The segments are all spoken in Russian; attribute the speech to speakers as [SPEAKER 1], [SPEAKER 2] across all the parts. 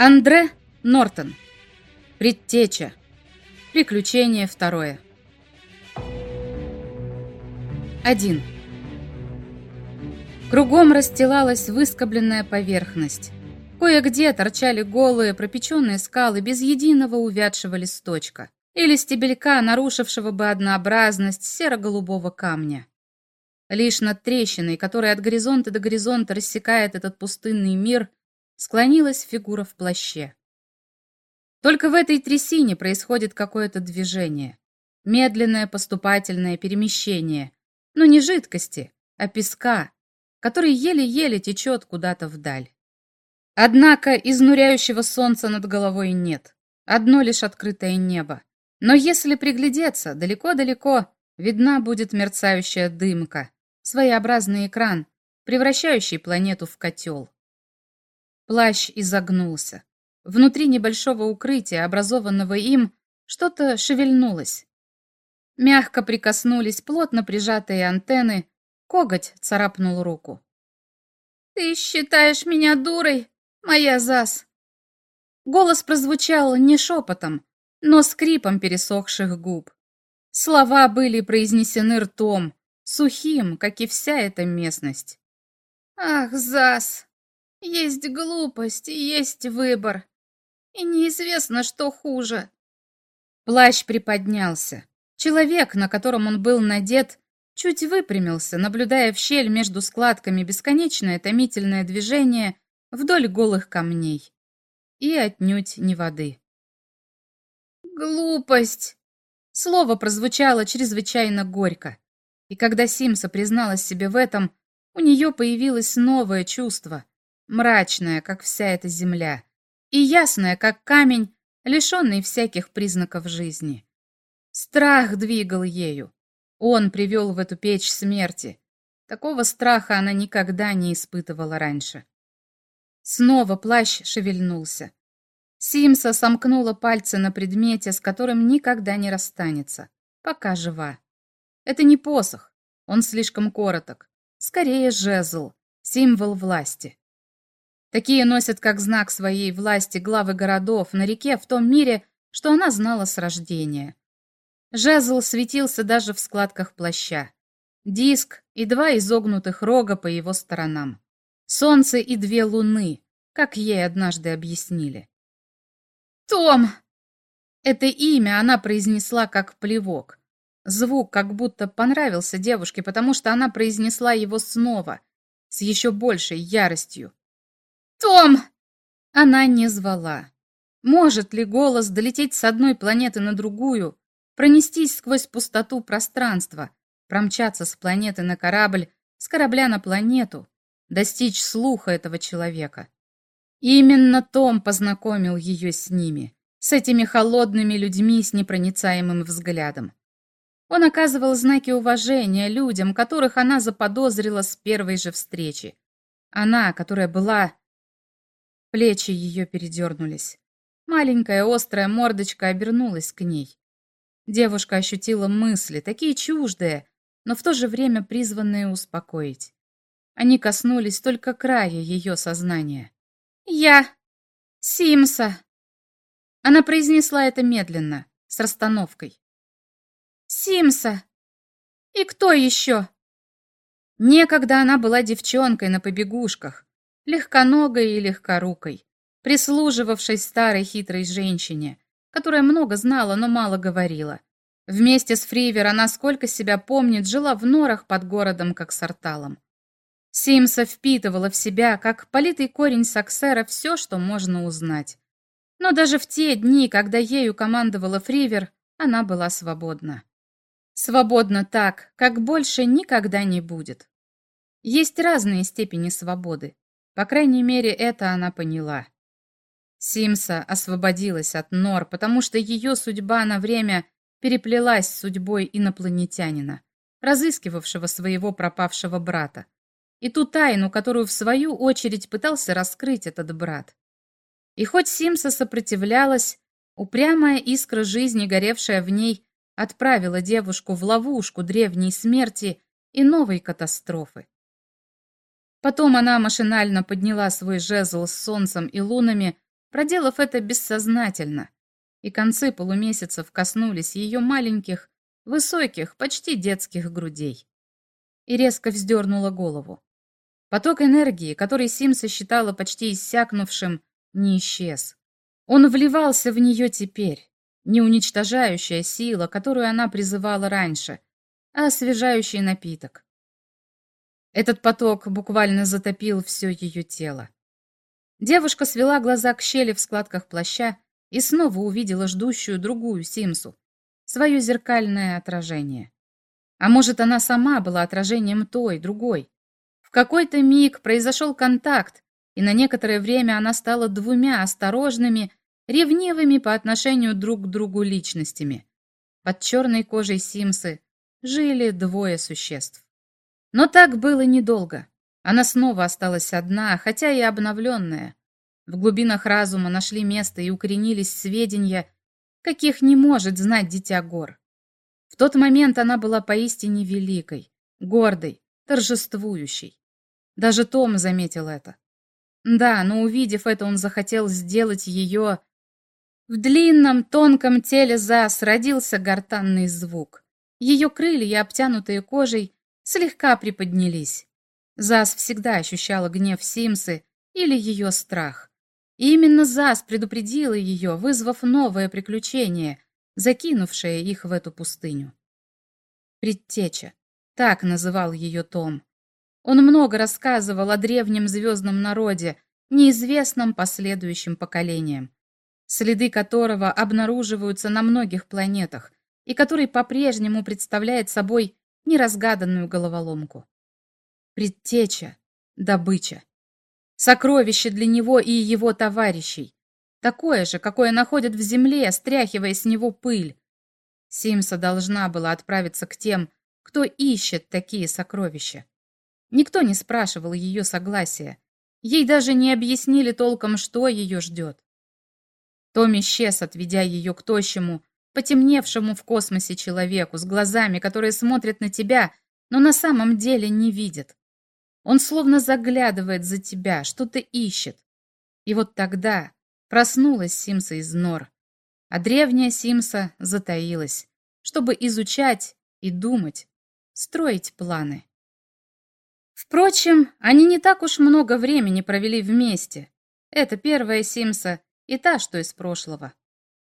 [SPEAKER 1] Андре Нортон. Предтеча. Приключение второе. 1. Кругом расстилалась выскобленная поверхность. Кое-где торчали голые, пропеченные скалы без единого увядшего листочка или стебелька, нарушившего бы однообразность серо-голубого камня. Лишь над трещиной, которая от горизонта до горизонта рассекает этот пустынный мир, склонилась фигура в плаще. Только в этой трясине происходит какое-то движение, медленное поступательное перемещение, но не жидкости, а песка, который еле-еле течет куда-то вдаль. Однако изнуряющего солнца над головой нет, одно лишь открытое небо. Но если приглядеться, далеко-далеко видна будет мерцающая дымка, своеобразный экран, превращающий планету в котел. Плащ изогнулся. Внутри небольшого укрытия, образованного им, что-то шевельнулось. Мягко прикоснулись плотно прижатые антенны, коготь царапнул руку. «Ты считаешь меня дурой, моя Зас?» Голос прозвучал не шепотом, но скрипом пересохших губ. Слова были произнесены ртом, сухим, как и вся эта местность. «Ах, Зас, есть глупость есть выбор. И неизвестно, что хуже. Плащ приподнялся. Человек, на котором он был надет, чуть выпрямился, наблюдая в щель между складками бесконечное томительное движение вдоль голых камней. И отнюдь не воды. «Глупость!» Слово прозвучало чрезвычайно горько. И когда Симса призналась себе в этом, у нее появилось новое чувство, мрачная, как вся эта земля, и ясная, как камень, лишенный всяких признаков жизни. Страх двигал ею. Он привел в эту печь смерти. Такого страха она никогда не испытывала раньше. Снова плащ шевельнулся. Симса сомкнула пальцы на предмете, с которым никогда не расстанется, пока жива. Это не посох, он слишком короток. Скорее жезл, символ власти. Такие носят как знак своей власти главы городов на реке в том мире, что она знала с рождения. Жезл светился даже в складках плаща. Диск и два изогнутых рога по его сторонам. Солнце и две луны, как ей однажды объяснили. «Том!» Это имя она произнесла как плевок. Звук как будто понравился девушке, потому что она произнесла его снова, с еще большей яростью. «Том!» Она не звала. Может ли голос долететь с одной планеты на другую, пронестись сквозь пустоту пространства, промчаться с планеты на корабль, с корабля на планету, достичь слуха этого человека? Именно Том познакомил ее с ними, с этими холодными людьми с непроницаемым взглядом. Он оказывал знаки уважения людям, которых она заподозрила с первой же встречи. Она, которая была Плечи ее передернулись. Маленькая острая мордочка обернулась к ней. Девушка ощутила мысли, такие чуждые, но в то же время призванные успокоить. Они коснулись только края ее сознания. «Я... Симса!» Она произнесла это медленно, с расстановкой. «Симса! И кто еще?» Некогда она была девчонкой на побегушках, легконогой и легкорукой, прислуживавшей старой хитрой женщине, которая много знала, но мало говорила. Вместе с Фривер она, сколько себя помнит, жила в норах под городом, как с Арталом. Симса впитывала в себя, как политый корень саксера, все, что можно узнать. Но даже в те дни, когда ею командовала Фривер, она была свободна. Свободна так, как больше никогда не будет. Есть разные степени свободы. По крайней мере, это она поняла. Симса освободилась от Нор, потому что ее судьба на время переплелась с судьбой инопланетянина, разыскивавшего своего пропавшего брата, и ту тайну, которую в свою очередь пытался раскрыть этот брат. И хоть Симса сопротивлялась, упрямая искра жизни, горевшая в ней, отправила девушку в ловушку древней смерти и новой катастрофы. Потом она машинально подняла свой жезл с солнцем и лунами, проделав это бессознательно, и концы полумесяцев коснулись ее маленьких, высоких, почти детских грудей. И резко вздернула голову. Поток энергии, который Симса считала почти иссякнувшим, не исчез. Он вливался в нее теперь, не уничтожающая сила, которую она призывала раньше, а освежающий напиток. Этот поток буквально затопил все ее тело. Девушка свела глаза к щели в складках плаща и снова увидела ждущую другую Симсу, свое зеркальное отражение. А может, она сама была отражением той, другой. В какой-то миг произошел контакт, и на некоторое время она стала двумя осторожными, ревнивыми по отношению друг к другу личностями. Под черной кожей Симсы жили двое существ. Но так было недолго. Она снова осталась одна, хотя и обновленная. В глубинах разума нашли место и укоренились сведения, каких не может знать дитя гор. В тот момент она была поистине великой, гордой, торжествующей. Даже Том заметил это. Да, но увидев это, он захотел сделать ее... В длинном, тонком теле Зас родился гортанный звук. Ее крылья, обтянутые кожей, слегка приподнялись. Зас всегда ощущала гнев Симсы или ее страх. И именно Зас предупредила ее, вызвав новое приключение, закинувшее их в эту пустыню. Предтеча. Так называл ее Том. Он много рассказывал о древнем звездном народе, неизвестном последующим поколениям, следы которого обнаруживаются на многих планетах и который по-прежнему представляет собой неразгаданную головоломку. Предтеча, добыча. Сокровище для него и его товарищей. Такое же, какое находят в земле, стряхивая с него пыль. Симса должна была отправиться к тем, кто ищет такие сокровища. Никто не спрашивал ее согласия. Ей даже не объяснили толком, что ее ждет. Том исчез, отведя ее к тощему, потемневшему в космосе человеку с глазами, которые смотрят на тебя, но на самом деле не видят. Он словно заглядывает за тебя, что-то ищет. И вот тогда проснулась Симса из нор, а древняя Симса затаилась, чтобы изучать и думать, строить планы. Впрочем, они не так уж много времени провели вместе. Это первая Симса и та, что из прошлого.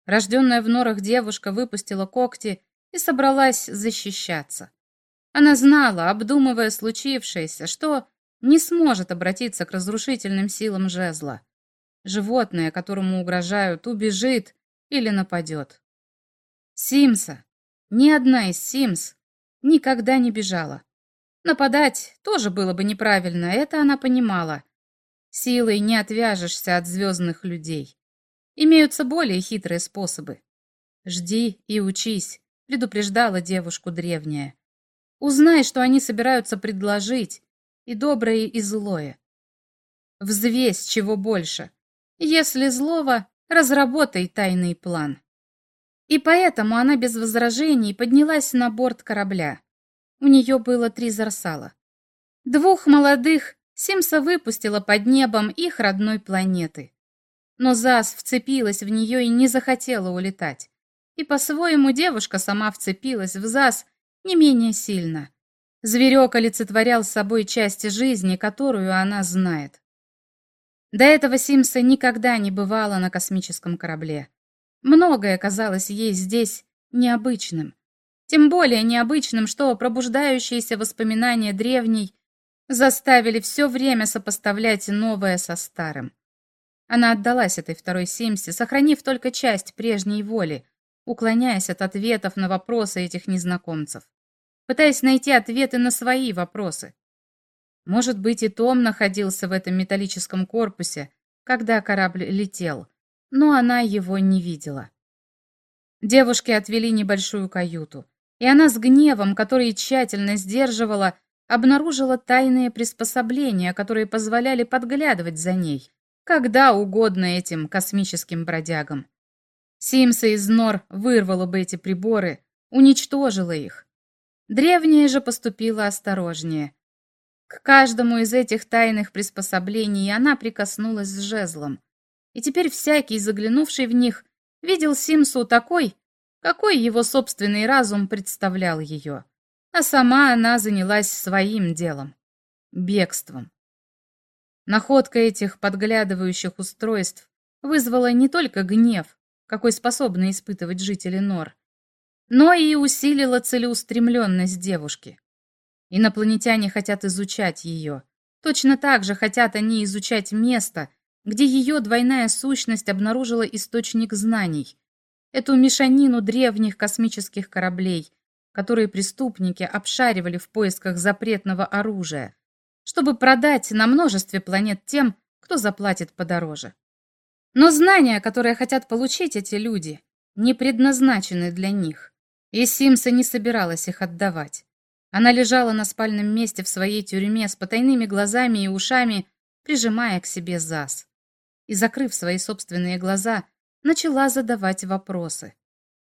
[SPEAKER 1] Рожденная в норах девушка выпустила когти и собралась защищаться. Она знала, обдумывая случившееся, что не сможет обратиться к разрушительным силам жезла. Животное, которому угрожают, убежит или нападет. Симса, ни одна из Симс, никогда не бежала. Нападать тоже было бы неправильно, это она понимала. Силой не отвяжешься от звездных людей. Имеются более хитрые способы. «Жди и учись», — предупреждала девушку древняя. «Узнай, что они собираются предложить, и доброе, и злое. Взвесь, чего больше. Если злого, разработай тайный план». И поэтому она без возражений поднялась на борт корабля. У нее было три зарсала. Двух молодых Симса выпустила под небом их родной планеты. Но Зас вцепилась в нее и не захотела улетать. И по-своему девушка сама вцепилась в Зас не менее сильно. Зверек олицетворял собой часть жизни, которую она знает. До этого Симса никогда не бывала на космическом корабле. Многое казалось ей здесь необычным. Тем более необычным, что пробуждающиеся воспоминания древней заставили все время сопоставлять новое со старым. Она отдалась этой второй Симсе, сохранив только часть прежней воли, уклоняясь от ответов на вопросы этих незнакомцев, пытаясь найти ответы на свои вопросы. Может быть, и Том находился в этом металлическом корпусе, когда корабль летел, но она его не видела. Девушки отвели небольшую каюту, и она с гневом, который тщательно сдерживала, обнаружила тайные приспособления, которые позволяли подглядывать за ней, когда угодно этим космическим бродягам. Симса из нор вырвала бы эти приборы, уничтожила их. Древняя же поступила осторожнее. К каждому из этих тайных приспособлений она прикоснулась с жезлом. И теперь всякий, заглянувший в них, видел Симсу такой, какой его собственный разум представлял ее. А сама она занялась своим делом — бегством. Находка этих подглядывающих устройств вызвала не только гнев, какой способны испытывать жители Нор, но и усилила целеустремленность девушки. Инопланетяне хотят изучать ее. Точно так же хотят они изучать место, где ее двойная сущность обнаружила источник знаний, эту мешанину древних космических кораблей, которые преступники обшаривали в поисках запретного оружия, чтобы продать на множестве планет тем, кто заплатит подороже. Но знания, которые хотят получить эти люди, не предназначены для них, и Симса не собиралась их отдавать. Она лежала на спальном месте в своей тюрьме с потайными глазами и ушами, прижимая к себе Зас. И, закрыв свои собственные глаза, начала задавать вопросы.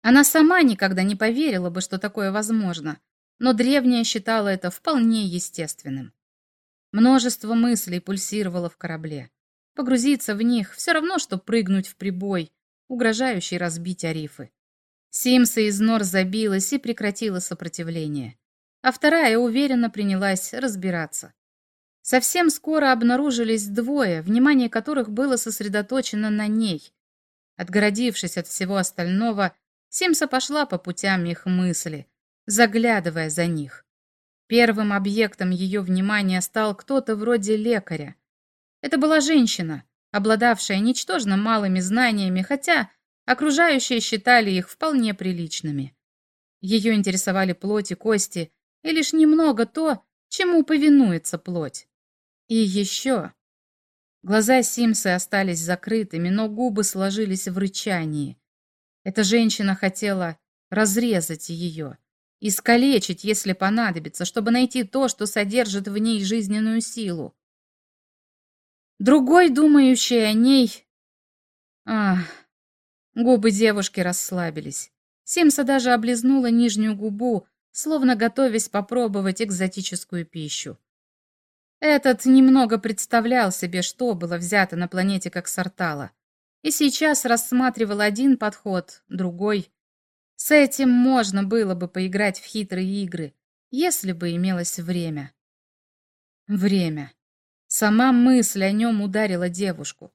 [SPEAKER 1] Она сама никогда не поверила бы, что такое возможно, но древняя считала это вполне естественным. Множество мыслей пульсировало в корабле. Погрузиться в них все равно, что прыгнуть в прибой, угрожающий разбить арифы. Симса из нор забилась и прекратила сопротивление, а вторая уверенно принялась разбираться. Совсем скоро обнаружились двое, внимание которых было сосредоточено на ней. Отгородившись от всего остального, Симса пошла по путям их мысли, заглядывая за них. Первым объектом ее внимания стал кто-то вроде лекаря, это была женщина, обладавшая ничтожно малыми знаниями, хотя окружающие считали их вполне приличными. Ее интересовали плоть и кости, и лишь немного то, чему повинуется плоть. И еще... Глаза Симсы остались закрытыми, но губы сложились в рычании. Эта женщина хотела разрезать ее, искалечить, если понадобится, чтобы найти то, что содержит в ней жизненную силу. Другой, думающий о ней... Ах, губы девушки расслабились. Симса даже облизнула нижнюю губу, словно готовясь попробовать экзотическую пищу. Этот немного представлял себе, что было взято на планете как сортала, и сейчас рассматривал один подход, другой. С этим можно было бы поиграть в хитрые игры, если бы имелось время. Время. Сама мысль о нем ударила девушку.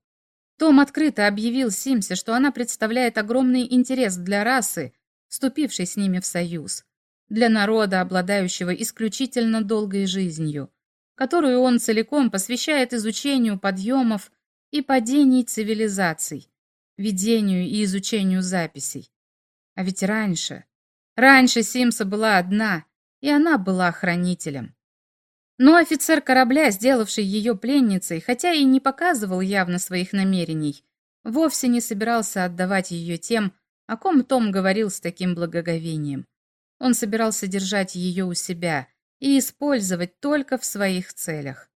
[SPEAKER 1] Том открыто объявил Симсе, что она представляет огромный интерес для расы, вступившей с ними в союз, для народа, обладающего исключительно долгой жизнью, которую он целиком посвящает изучению подъемов и падений цивилизаций, ведению и изучению записей. А ведь раньше, раньше Симса была одна, и она была хранителем. Но офицер корабля, сделавший ее пленницей, хотя и не показывал явно своих намерений, вовсе не собирался отдавать ее тем, о ком Том говорил с таким благоговением. Он собирался держать ее у себя и использовать только в своих целях.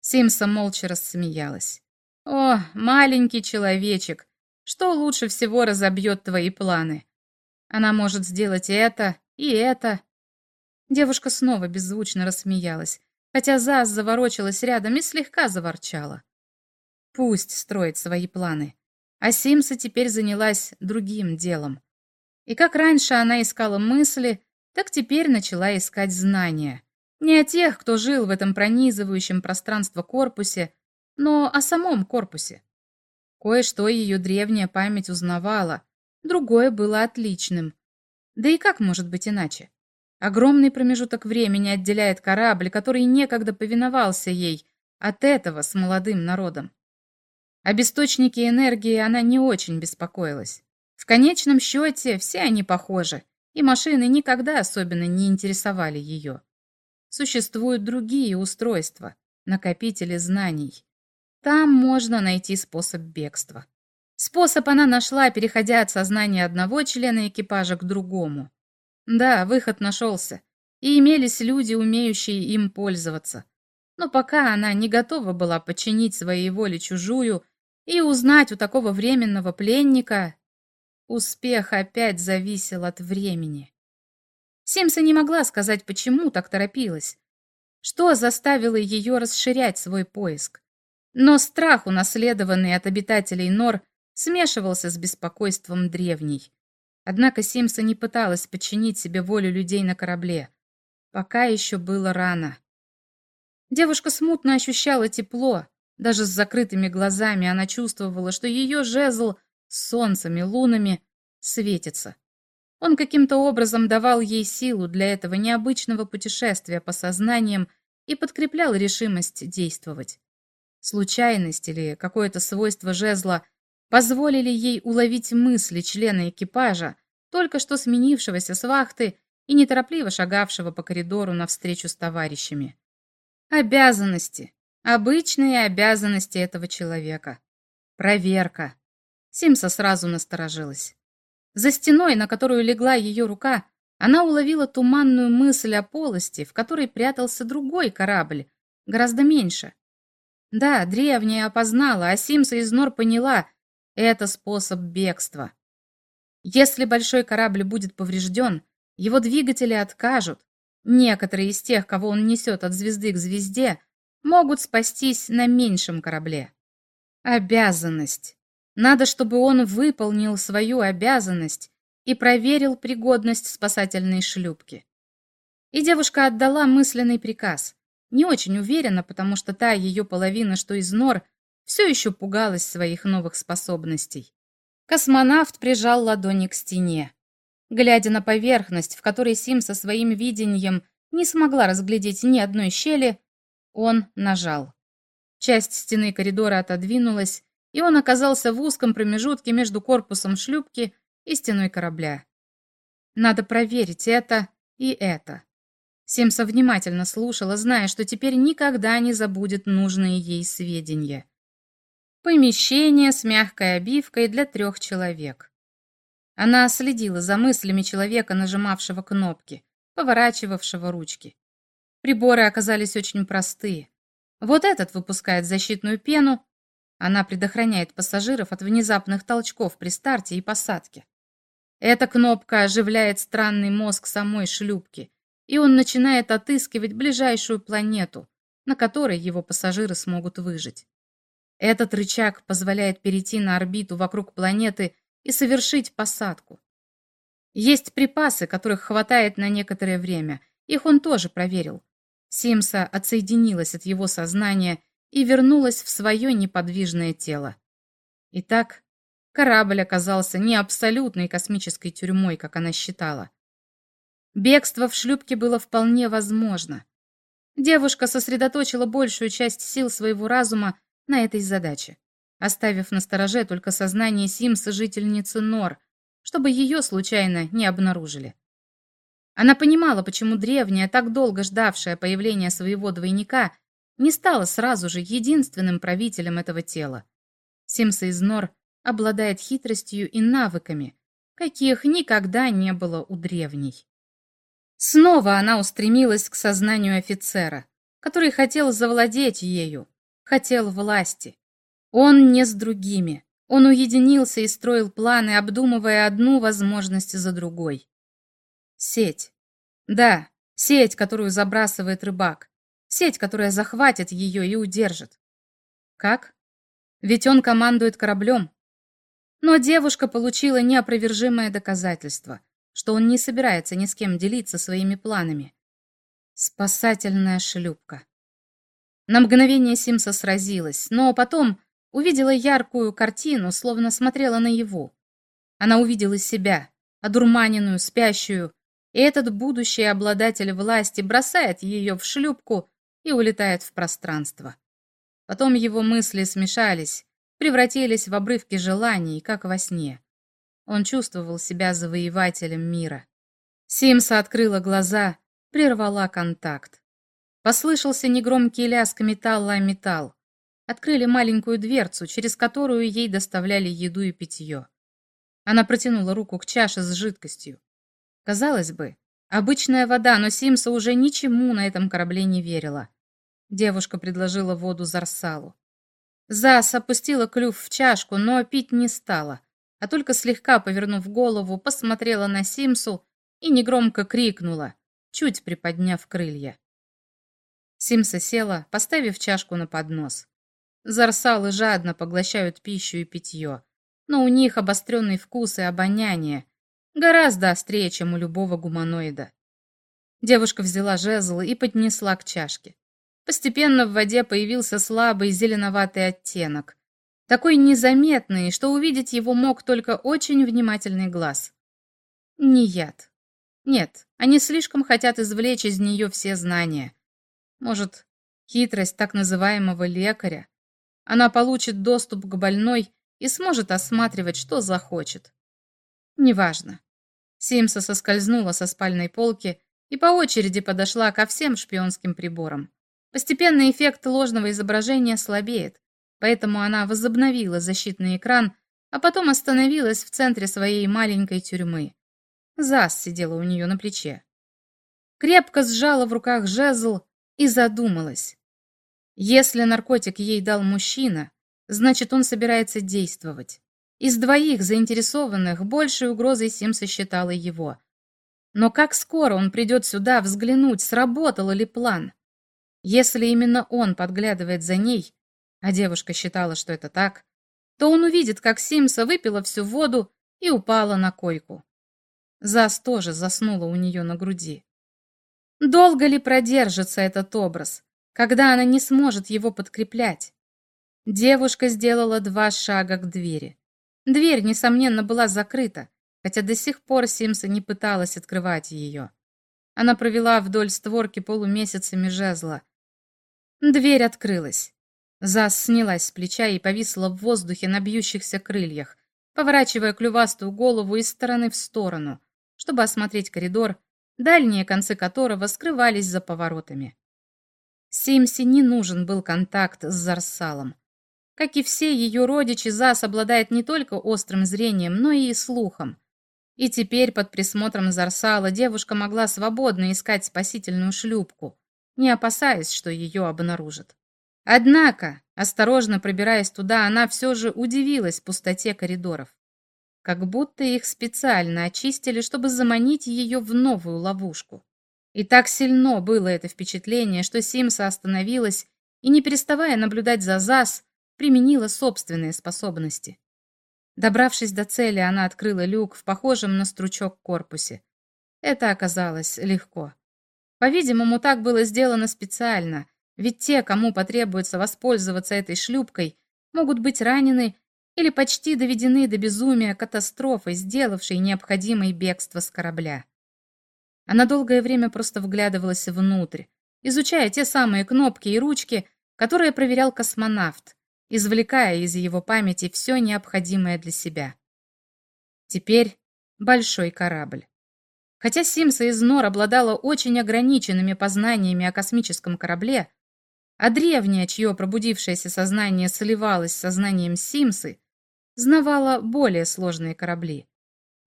[SPEAKER 1] Симса молча рассмеялась. «О, маленький человечек, что лучше всего разобьет твои планы? Она может сделать это и это, Девушка снова беззвучно рассмеялась, хотя Заз заворочилась рядом и слегка заворчала. Пусть строит свои планы. А Симса теперь занялась другим делом. И как раньше она искала мысли, так теперь начала искать знания. Не о тех, кто жил в этом пронизывающем пространство корпусе, но о самом корпусе. Кое-что ее древняя память узнавала, другое было отличным. Да и как может быть иначе? Огромный промежуток времени отделяет корабль, который некогда повиновался ей, от этого с молодым народом. Об источнике энергии она не очень беспокоилась. В конечном счете все они похожи, и машины никогда особенно не интересовали ее. Существуют другие устройства, накопители знаний. Там можно найти способ бегства. Способ она нашла, переходя от сознания одного члена экипажа к другому. Да, выход нашелся, и имелись люди, умеющие им пользоваться. Но пока она не готова была подчинить своей воле чужую и узнать у такого временного пленника, успех опять зависел от времени. Симса не могла сказать, почему так торопилась. Что заставило ее расширять свой поиск? Но страх, унаследованный от обитателей нор, смешивался с беспокойством древней. Однако Симса не пыталась подчинить себе волю людей на корабле. Пока еще было рано. Девушка смутно ощущала тепло. Даже с закрытыми глазами она чувствовала, что ее жезл с солнцем и лунами светится. Он каким-то образом давал ей силу для этого необычного путешествия по сознаниям и подкреплял решимость действовать. Случайность или какое-то свойство жезла позволили ей уловить мысли члена экипажа, только что сменившегося с вахты и неторопливо шагавшего по коридору навстречу с товарищами. Обязанности. Обычные обязанности этого человека. Проверка. Симса сразу насторожилась. За стеной, на которую легла ее рука, она уловила туманную мысль о полости, в которой прятался другой корабль, гораздо меньше. Да, древняя опознала, а Симса из Нор поняла — это способ бегства. Если большой корабль будет поврежден, его двигатели откажут. Некоторые из тех, кого он несет от звезды к звезде, могут спастись на меньшем корабле. Обязанность. Надо, чтобы он выполнил свою обязанность и проверил пригодность спасательной шлюпки. И девушка отдала мысленный приказ. Не очень уверена, потому что та ее половина, что из нор, все еще пугалась своих новых способностей. Космонавт прижал ладони к стене. Глядя на поверхность, в которой Сим со своим видением не смогла разглядеть ни одной щели, он нажал. Часть стены коридора отодвинулась, и он оказался в узком промежутке между корпусом шлюпки и стеной корабля. Надо проверить это и это. Симса внимательно слушала, зная, что теперь никогда не забудет нужные ей сведения. Помещение с мягкой обивкой для трех человек. Она следила за мыслями человека, нажимавшего кнопки, поворачивавшего ручки. Приборы оказались очень простые. Вот этот выпускает защитную пену, она предохраняет пассажиров от внезапных толчков при старте и посадке. Эта кнопка оживляет странный мозг самой шлюпки, и он начинает отыскивать ближайшую планету, на которой его пассажиры смогут выжить. Этот рычаг позволяет перейти на орбиту вокруг планеты и совершить посадку. Есть припасы, которых хватает на некоторое время. Их он тоже проверил. Симса отсоединилась от его сознания и вернулась в свое неподвижное тело. Итак, корабль оказался не абсолютной космической тюрьмой, как она считала. Бегство в шлюпке было вполне возможно. Девушка сосредоточила большую часть сил своего разума на этой задаче, оставив на стороже только сознание Симса, жительницы Нор, чтобы ее случайно не обнаружили. Она понимала, почему древняя, так долго ждавшая появления своего двойника, не стала сразу же единственным правителем этого тела. Симса из Нор обладает хитростью и навыками, каких никогда не было у древней. Снова она устремилась к сознанию офицера, который хотел завладеть ею, хотел власти. Он не с другими. Он уединился и строил планы, обдумывая одну возможность за другой. Сеть. Да, сеть, которую забрасывает рыбак. Сеть, которая захватит ее и удержит. Как? Ведь он командует кораблем. Но девушка получила неопровержимое доказательство, что он не собирается ни с кем делиться своими планами. Спасательная шлюпка. На мгновение Симса сразилась, но потом увидела яркую картину, словно смотрела на его. Она увидела себя, одурманенную, спящую, и этот будущий обладатель власти бросает ее в шлюпку и улетает в пространство. Потом его мысли смешались, превратились в обрывки желаний, как во сне. Он чувствовал себя завоевателем мира. Симса открыла глаза, прервала контакт. Послышался негромкий лязг металла о металл. Открыли маленькую дверцу, через которую ей доставляли еду и питье. Она протянула руку к чаше с жидкостью. Казалось бы, обычная вода, но Симса уже ничему на этом корабле не верила. Девушка предложила воду Зарсалу. Зас опустила клюв в чашку, но пить не стала, а только слегка повернув голову, посмотрела на Симсу и негромко крикнула, чуть приподняв крылья. Симса села, поставив чашку на поднос. Зарсалы жадно поглощают пищу и питье, но у них обостренный вкус и обоняние, гораздо острее, чем у любого гуманоида. Девушка взяла жезл и поднесла к чашке. Постепенно в воде появился слабый зеленоватый оттенок, такой незаметный, что увидеть его мог только очень внимательный глаз. Не яд. Нет, они слишком хотят извлечь из нее все знания. Может, хитрость так называемого лекаря? Она получит доступ к больной и сможет осматривать, что захочет. Неважно. Симса соскользнула со спальной полки и по очереди подошла ко всем шпионским приборам. Постепенно эффект ложного изображения слабеет, поэтому она возобновила защитный экран, а потом остановилась в центре своей маленькой тюрьмы. Зас сидела у нее на плече. Крепко сжала в руках жезл и задумалась. Если наркотик ей дал мужчина, значит, он собирается действовать. Из двоих заинтересованных большей угрозой Симса считала его. Но как скоро он придет сюда взглянуть, сработал ли план? Если именно он подглядывает за ней, а девушка считала, что это так, то он увидит, как Симса выпила всю воду и упала на койку. Зас тоже заснула у нее на груди. Долго ли продержится этот образ, когда она не сможет его подкреплять? Девушка сделала два шага к двери. Дверь, несомненно, была закрыта, хотя до сих пор Симса не пыталась открывать ее. Она провела вдоль створки полумесяцами жезла. Дверь открылась. Зас снялась с плеча и повисла в воздухе на бьющихся крыльях, поворачивая клювастую голову из стороны в сторону, чтобы осмотреть коридор, дальние концы которого скрывались за поворотами. Симси не нужен был контакт с Зарсалом. Как и все ее родичи, Зас обладает не только острым зрением, но и слухом. И теперь под присмотром Зарсала девушка могла свободно искать спасительную шлюпку, не опасаясь, что ее обнаружат. Однако, осторожно пробираясь туда, она все же удивилась пустоте коридоров как будто их специально очистили, чтобы заманить ее в новую ловушку. И так сильно было это впечатление, что Симса остановилась и, не переставая наблюдать за ЗАС, применила собственные способности. Добравшись до цели, она открыла люк в похожем на стручок корпусе. Это оказалось легко. По-видимому, так было сделано специально, ведь те, кому потребуется воспользоваться этой шлюпкой, могут быть ранены или почти доведены до безумия катастрофой, сделавшей необходимое бегство с корабля. Она долгое время просто вглядывалась внутрь, изучая те самые кнопки и ручки, которые проверял космонавт, извлекая из его памяти все необходимое для себя. Теперь большой корабль. Хотя Симса из Нор обладала очень ограниченными познаниями о космическом корабле, а древняя, чье пробудившееся сознание сливалось с сознанием Симсы, знавала более сложные корабли.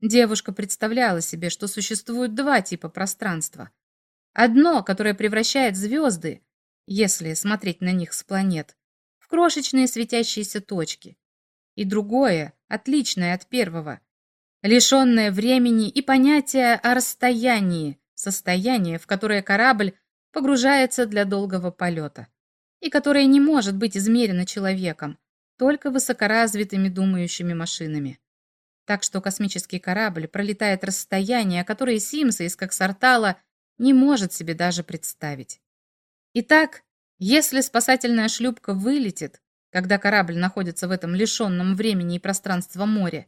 [SPEAKER 1] Девушка представляла себе, что существуют два типа пространства. Одно, которое превращает звезды, если смотреть на них с планет, в крошечные светящиеся точки. И другое, отличное от первого, лишенное времени и понятия о расстоянии, состояние, в которое корабль погружается для долгого полета, и которое не может быть измерено человеком, только высокоразвитыми думающими машинами. Так что космический корабль пролетает расстояния, которые Симса из Коксартала не может себе даже представить. Итак, если спасательная шлюпка вылетит, когда корабль находится в этом лишенном времени и пространства море,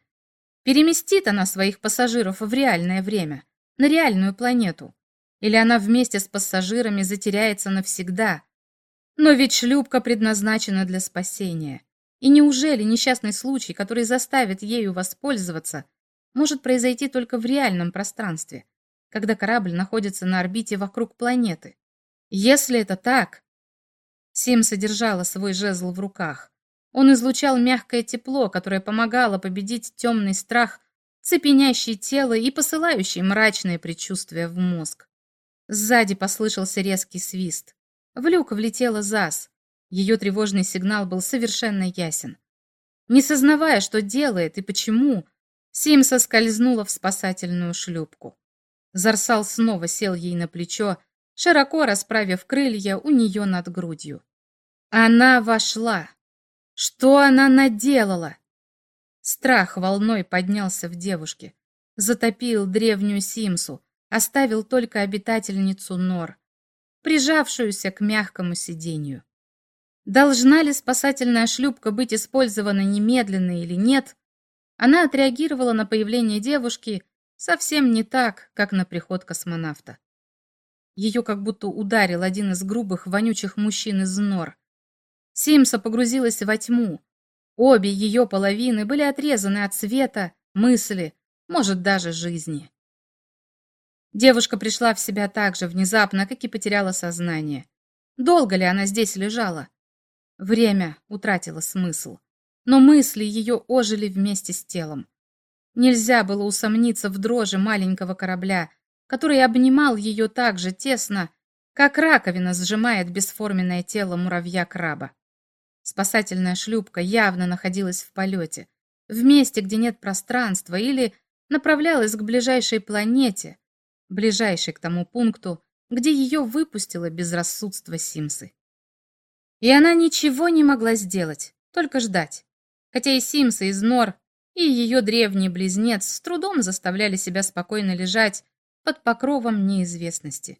[SPEAKER 1] переместит она своих пассажиров в реальное время, на реальную планету, или она вместе с пассажирами затеряется навсегда. Но ведь шлюпка предназначена для спасения. И неужели несчастный случай, который заставит ею воспользоваться, может произойти только в реальном пространстве, когда корабль находится на орбите вокруг планеты? Если это так... Сим содержала свой жезл в руках. Он излучал мягкое тепло, которое помогало победить темный страх, цепенящий тело и посылающий мрачное предчувствие в мозг. Сзади послышался резкий свист. В люк влетела Зас. Ее тревожный сигнал был совершенно ясен. Не сознавая, что делает и почему, Симса скользнула в спасательную шлюпку. Зарсал снова сел ей на плечо, широко расправив крылья у нее над грудью. Она вошла. Что она наделала? Страх волной поднялся в девушке, затопил древнюю Симсу, оставил только обитательницу нор, прижавшуюся к мягкому сиденью. Должна ли спасательная шлюпка быть использована немедленно или нет, она отреагировала на появление девушки совсем не так, как на приход космонавта. Ее как будто ударил один из грубых, вонючих мужчин из нор. Симса погрузилась во тьму. Обе ее половины были отрезаны от света, мысли, может, даже жизни. Девушка пришла в себя так же внезапно, как и потеряла сознание. Долго ли она здесь лежала? Время утратило смысл, но мысли ее ожили вместе с телом. Нельзя было усомниться в дрожи маленького корабля, который обнимал ее так же тесно, как раковина сжимает бесформенное тело муравья-краба. Спасательная шлюпка явно находилась в полете, в месте, где нет пространства, или направлялась к ближайшей планете, ближайшей к тому пункту, где ее выпустило безрассудство Симсы. И она ничего не могла сделать, только ждать. Хотя и Симса из Нор, и ее древний близнец с трудом заставляли себя спокойно лежать под покровом неизвестности.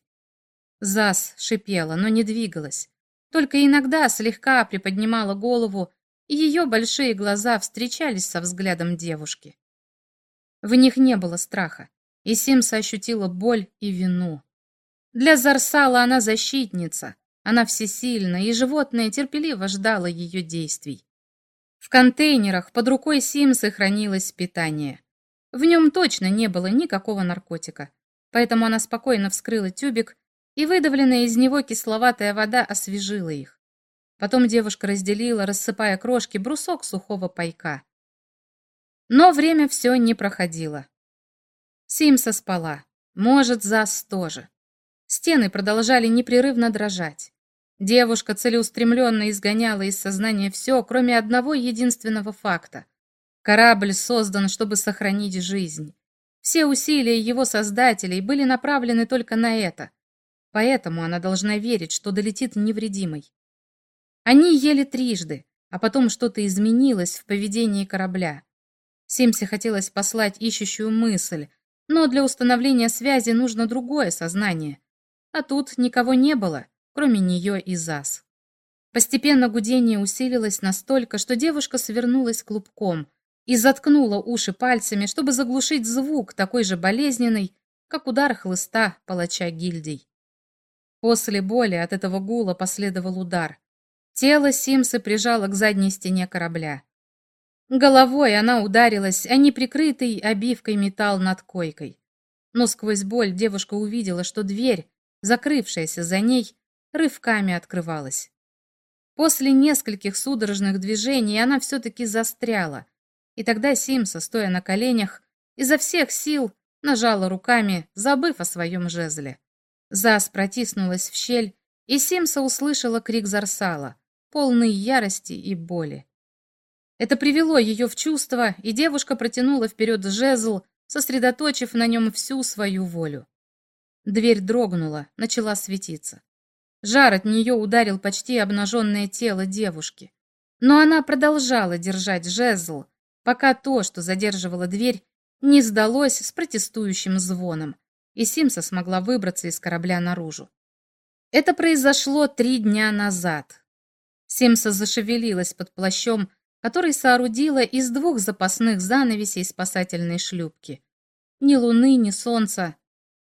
[SPEAKER 1] Зас шипела, но не двигалась. Только иногда слегка приподнимала голову, и ее большие глаза встречались со взглядом девушки. В них не было страха, и Симса ощутила боль и вину. Для Зарсала она защитница, она всесильна, и животное терпеливо ждало ее действий. В контейнерах под рукой Симсы хранилось питание. В нем точно не было никакого наркотика, поэтому она спокойно вскрыла тюбик, и выдавленная из него кисловатая вода освежила их. Потом девушка разделила, рассыпая крошки, брусок сухого пайка. Но время все не проходило. Симса спала. Может, Зас тоже. Стены продолжали непрерывно дрожать. Девушка целеустремленно изгоняла из сознания все, кроме одного единственного факта. Корабль создан, чтобы сохранить жизнь. Все усилия его создателей были направлены только на это. Поэтому она должна верить, что долетит невредимой. Они ели трижды, а потом что-то изменилось в поведении корабля. Симсе хотелось послать ищущую мысль, но для установления связи нужно другое сознание. А тут никого не было, кроме нее и Зас. Постепенно гудение усилилось настолько, что девушка свернулась клубком и заткнула уши пальцами, чтобы заглушить звук, такой же болезненный, как удар хлыста палача гильдий. После боли от этого гула последовал удар. Тело Симсы прижало к задней стене корабля. Головой она ударилась о неприкрытый обивкой металл над койкой. Но сквозь боль девушка увидела, что дверь, закрывшаяся за ней, рывками открывалась. После нескольких судорожных движений она все-таки застряла, и тогда Симса, стоя на коленях, изо всех сил нажала руками, забыв о своем жезле. Зас протиснулась в щель, и Симса услышала крик Зарсала, полный ярости и боли. Это привело ее в чувство, и девушка протянула вперед жезл, сосредоточив на нем всю свою волю. Дверь дрогнула, начала светиться. Жар от нее ударил почти обнаженное тело девушки. Но она продолжала держать жезл, пока то, что задерживало дверь, не сдалось с протестующим звоном, и Симса смогла выбраться из корабля наружу. Это произошло три дня назад. Симса зашевелилась под плащом, который соорудила из двух запасных занавесей спасательной шлюпки. Ни луны, ни солнца.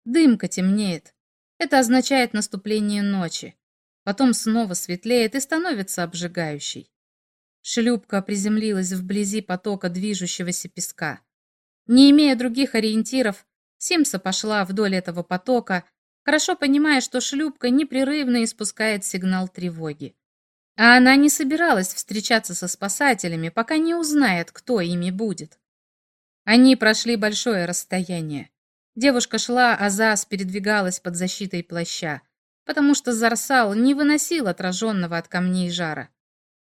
[SPEAKER 1] Дымка темнеет. Это означает наступление ночи. Потом снова светлеет и становится обжигающей. Шлюпка приземлилась вблизи потока движущегося песка. Не имея других ориентиров, Симса пошла вдоль этого потока, хорошо понимая, что шлюпка непрерывно испускает сигнал тревоги. А она не собиралась встречаться со спасателями, пока не узнает, кто ими будет. Они прошли большое расстояние. Девушка шла, а Зас передвигалась под защитой плаща, потому что Зарсал не выносил отраженного от камней жара.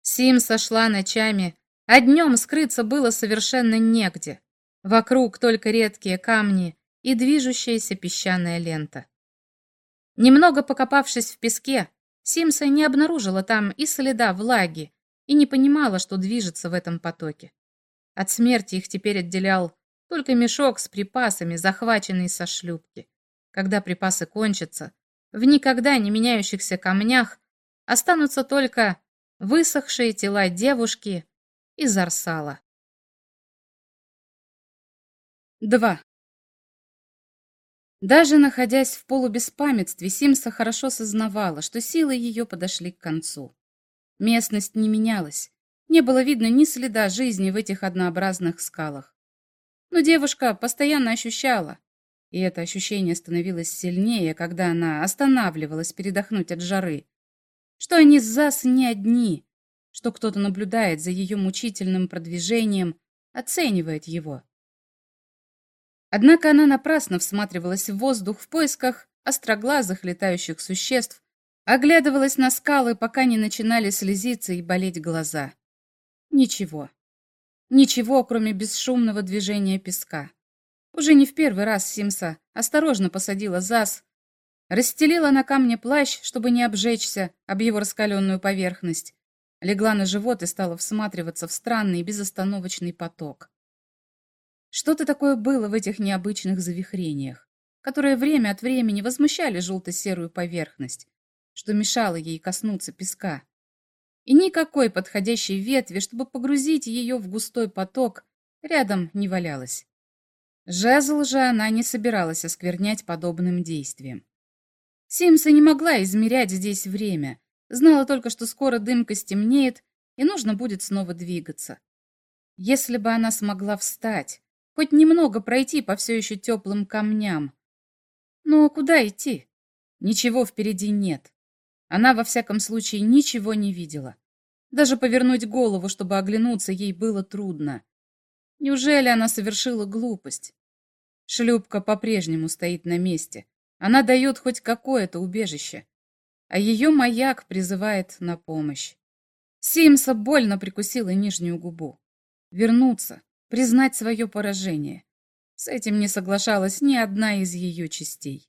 [SPEAKER 1] Сим сошла ночами, а днем скрыться было совершенно негде. Вокруг только редкие камни и движущаяся песчаная лента. Немного покопавшись в песке, Симса не обнаружила там и следа влаги, и не понимала, что движется в этом потоке. От смерти их теперь отделял только мешок с припасами, захваченный со шлюпки. Когда припасы кончатся, в никогда не меняющихся камнях останутся только высохшие тела девушки и Зарсала. 2. Даже находясь в полубеспамятстве, Симса хорошо сознавала, что силы ее подошли к концу. Местность не менялась, не было видно ни следа жизни в этих однообразных скалах. Но девушка постоянно ощущала, и это ощущение становилось сильнее, когда она останавливалась передохнуть от жары, что они с Зас не одни, что кто-то наблюдает за ее мучительным продвижением, оценивает его. Однако она напрасно всматривалась в воздух в поисках остроглазых летающих существ, оглядывалась на скалы, пока не начинали слезиться и болеть глаза. Ничего. Ничего, кроме бесшумного движения песка. Уже не в первый раз Симса осторожно посадила Зас, расстелила на камне плащ, чтобы не обжечься об его раскаленную поверхность, легла на живот и стала всматриваться в странный безостановочный поток. Что-то такое было в этих необычных завихрениях, которые время от времени возмущали желто-серую поверхность, что мешало ей коснуться песка. И никакой подходящей ветви, чтобы погрузить ее в густой поток, рядом не валялось. Жезл же она не собиралась осквернять подобным действием. Симса не могла измерять здесь время, знала только, что скоро дымка стемнеет, и нужно будет снова двигаться. Если бы она смогла встать, хоть немного пройти по все еще теплым камням. Но куда идти? Ничего впереди нет. Она, во всяком случае, ничего не видела. Даже повернуть голову, чтобы оглянуться, ей было трудно. Неужели она совершила глупость? Шлюпка по-прежнему стоит на месте. Она дает хоть какое-то убежище. А ее маяк призывает на помощь. Симса больно прикусила нижнюю губу. Вернуться, признать свое поражение. С этим не соглашалась ни одна из ее частей.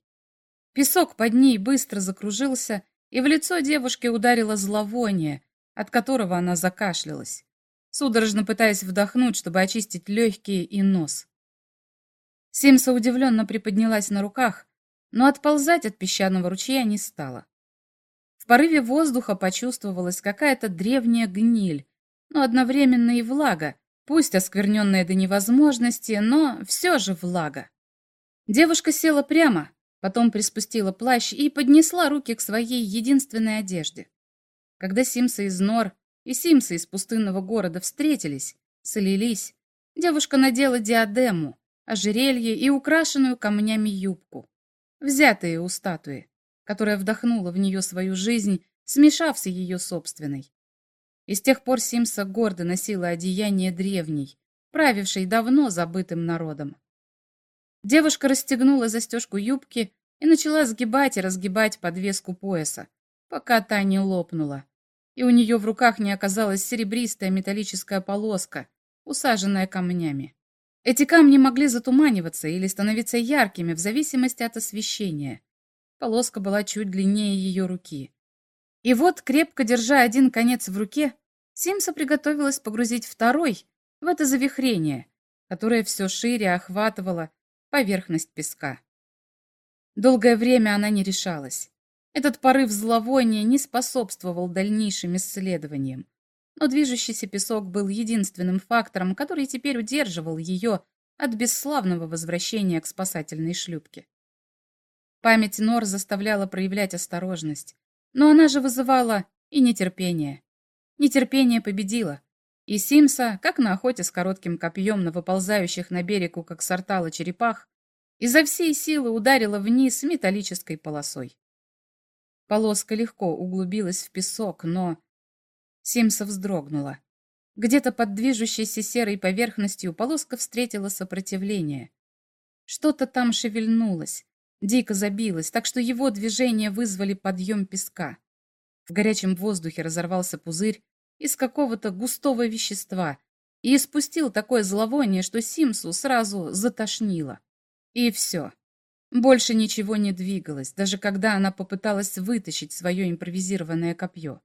[SPEAKER 1] Песок под ней быстро закружился, и в лицо девушки ударило зловоние, от которого она закашлялась, судорожно пытаясь вдохнуть, чтобы очистить легкие и нос. Симса удивленно приподнялась на руках, но отползать от песчаного ручья не стала. В порыве воздуха почувствовалась какая-то древняя гниль, но одновременно и влага, Пусть оскверненная до невозможности, но все же влага. Девушка села прямо, потом приспустила плащ и поднесла руки к своей единственной одежде. Когда Симса из Нор и Симса из пустынного города встретились, солились, девушка надела диадему, ожерелье и украшенную камнями юбку, взятые у статуи, которая вдохнула в нее свою жизнь, смешав с ее собственной. И с тех пор Симса гордо носила одеяние древней, правившей давно забытым народом. Девушка расстегнула застежку юбки и начала сгибать и разгибать подвеску пояса, пока та не лопнула, и у нее в руках не оказалась серебристая металлическая полоска, усаженная камнями. Эти камни могли затуманиваться или становиться яркими в зависимости от освещения. Полоска была чуть длиннее ее руки. И вот, крепко держа один конец в руке, Симса приготовилась погрузить второй в это завихрение, которое все шире охватывало поверхность песка. Долгое время она не решалась. Этот порыв зловония не способствовал дальнейшим исследованиям, но движущийся песок был единственным фактором, который теперь удерживал ее от бесславного возвращения к спасательной шлюпке. Память Нор заставляла проявлять осторожность, но она же вызывала и нетерпение. Нетерпение победило, и Симса, как на охоте с коротким копьем на выползающих на берегу, как сортала черепах, изо всей силы ударила вниз металлической полосой. Полоска легко углубилась в песок, но... Симса вздрогнула. Где-то под движущейся серой поверхностью полоска встретила сопротивление. Что-то там шевельнулось, дико забилось, так что его движения вызвали подъем песка. В горячем воздухе разорвался пузырь, из какого-то густого вещества и испустил такое зловоние, что Симсу сразу затошнило. И все. Больше ничего не двигалось, даже когда она попыталась вытащить свое импровизированное копье.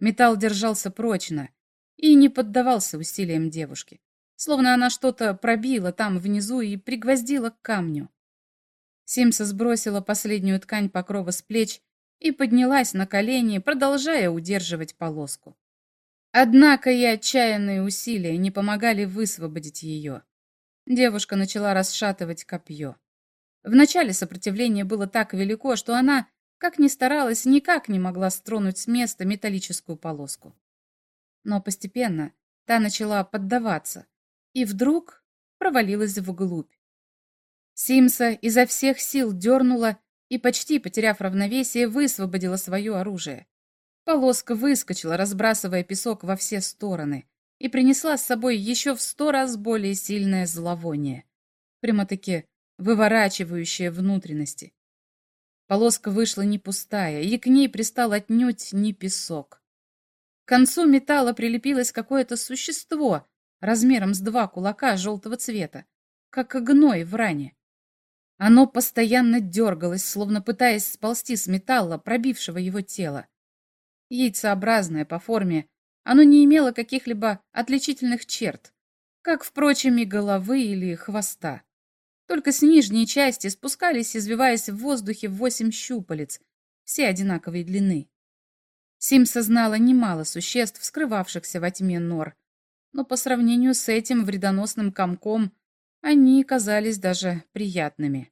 [SPEAKER 1] Металл держался прочно и не поддавался усилиям девушки, словно она что-то пробила там внизу и пригвоздила к камню. Симса сбросила последнюю ткань покрова с плеч и поднялась на колени, продолжая удерживать полоску. Однако и отчаянные усилия не помогали высвободить ее. Девушка начала расшатывать копье. Вначале сопротивление было так велико, что она, как ни старалась, никак не могла стронуть с места металлическую полоску. Но постепенно та начала поддаваться и вдруг провалилась вглубь. Симса изо всех сил дернула и, почти потеряв равновесие, высвободила свое оружие. Полоска выскочила, разбрасывая песок во все стороны, и принесла с собой еще в сто раз более сильное зловоние, прямо-таки выворачивающее внутренности. Полоска вышла не пустая, и к ней пристал отнюдь не песок. К концу металла прилепилось какое-то существо размером с два кулака желтого цвета, как гной в ране. Оно постоянно дергалось, словно пытаясь сползти с металла, пробившего его тело. Яйцеобразное по форме, оно не имело каких-либо отличительных черт, как, впрочем, и головы или хвоста. Только с нижней части спускались, извиваясь в воздухе, восемь щупалец, все одинаковой длины. Симса знала немало существ, скрывавшихся во тьме нор, но по сравнению с этим вредоносным комком они казались даже приятными.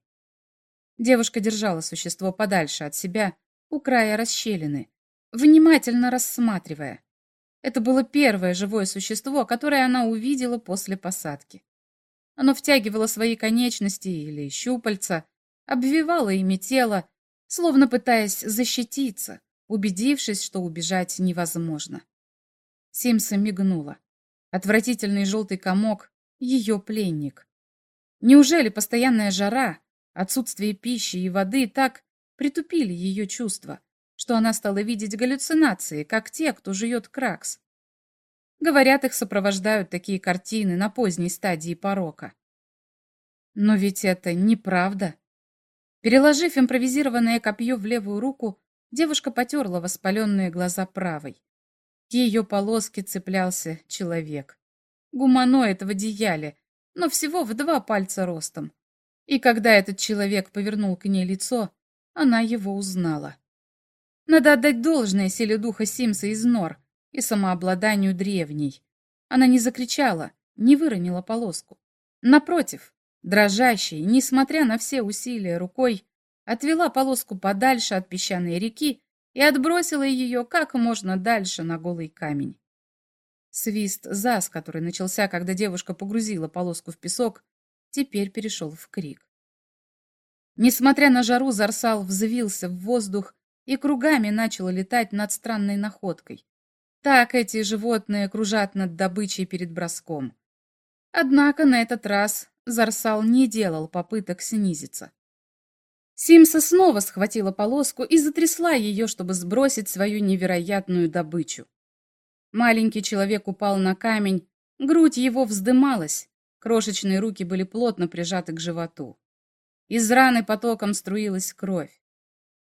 [SPEAKER 1] Девушка держала существо подальше от себя, у края расщелины, внимательно рассматривая. Это было первое живое существо, которое она увидела после посадки. Оно втягивало свои конечности или щупальца, обвивало ими тело, словно пытаясь защититься, убедившись, что убежать невозможно. Симса мигнула. Отвратительный желтый комок — ее пленник. Неужели постоянная жара, отсутствие пищи и воды так притупили ее чувства, что она стала видеть галлюцинации, как те, кто жует кракс? Говорят, их сопровождают такие картины на поздней стадии порока. Но ведь это неправда. Переложив импровизированное копье в левую руку, девушка потерла воспаленные глаза правой. К ее полоске цеплялся человек. Гуманоид в одеяле, но всего в два пальца ростом. И когда этот человек повернул к ней лицо, она его узнала. Надо отдать должное силе духа Симса из нор и самообладанию древней. Она не закричала, не выронила полоску. Напротив, дрожащей, несмотря на все усилия рукой, отвела полоску подальше от песчаной реки и отбросила ее как можно дальше на голый камень. Свист зас, который начался, когда девушка погрузила полоску в песок, теперь перешел в крик. Несмотря на жару, Зарсал взвился в воздух и кругами начал летать над странной находкой. Так эти животные кружат над добычей перед броском. Однако на этот раз Зарсал не делал попыток снизиться. Симса снова схватила полоску и затрясла ее, чтобы сбросить свою невероятную добычу. Маленький человек упал на камень, грудь его вздымалась, крошечные руки были плотно прижаты к животу. Из раны потоком струилась кровь.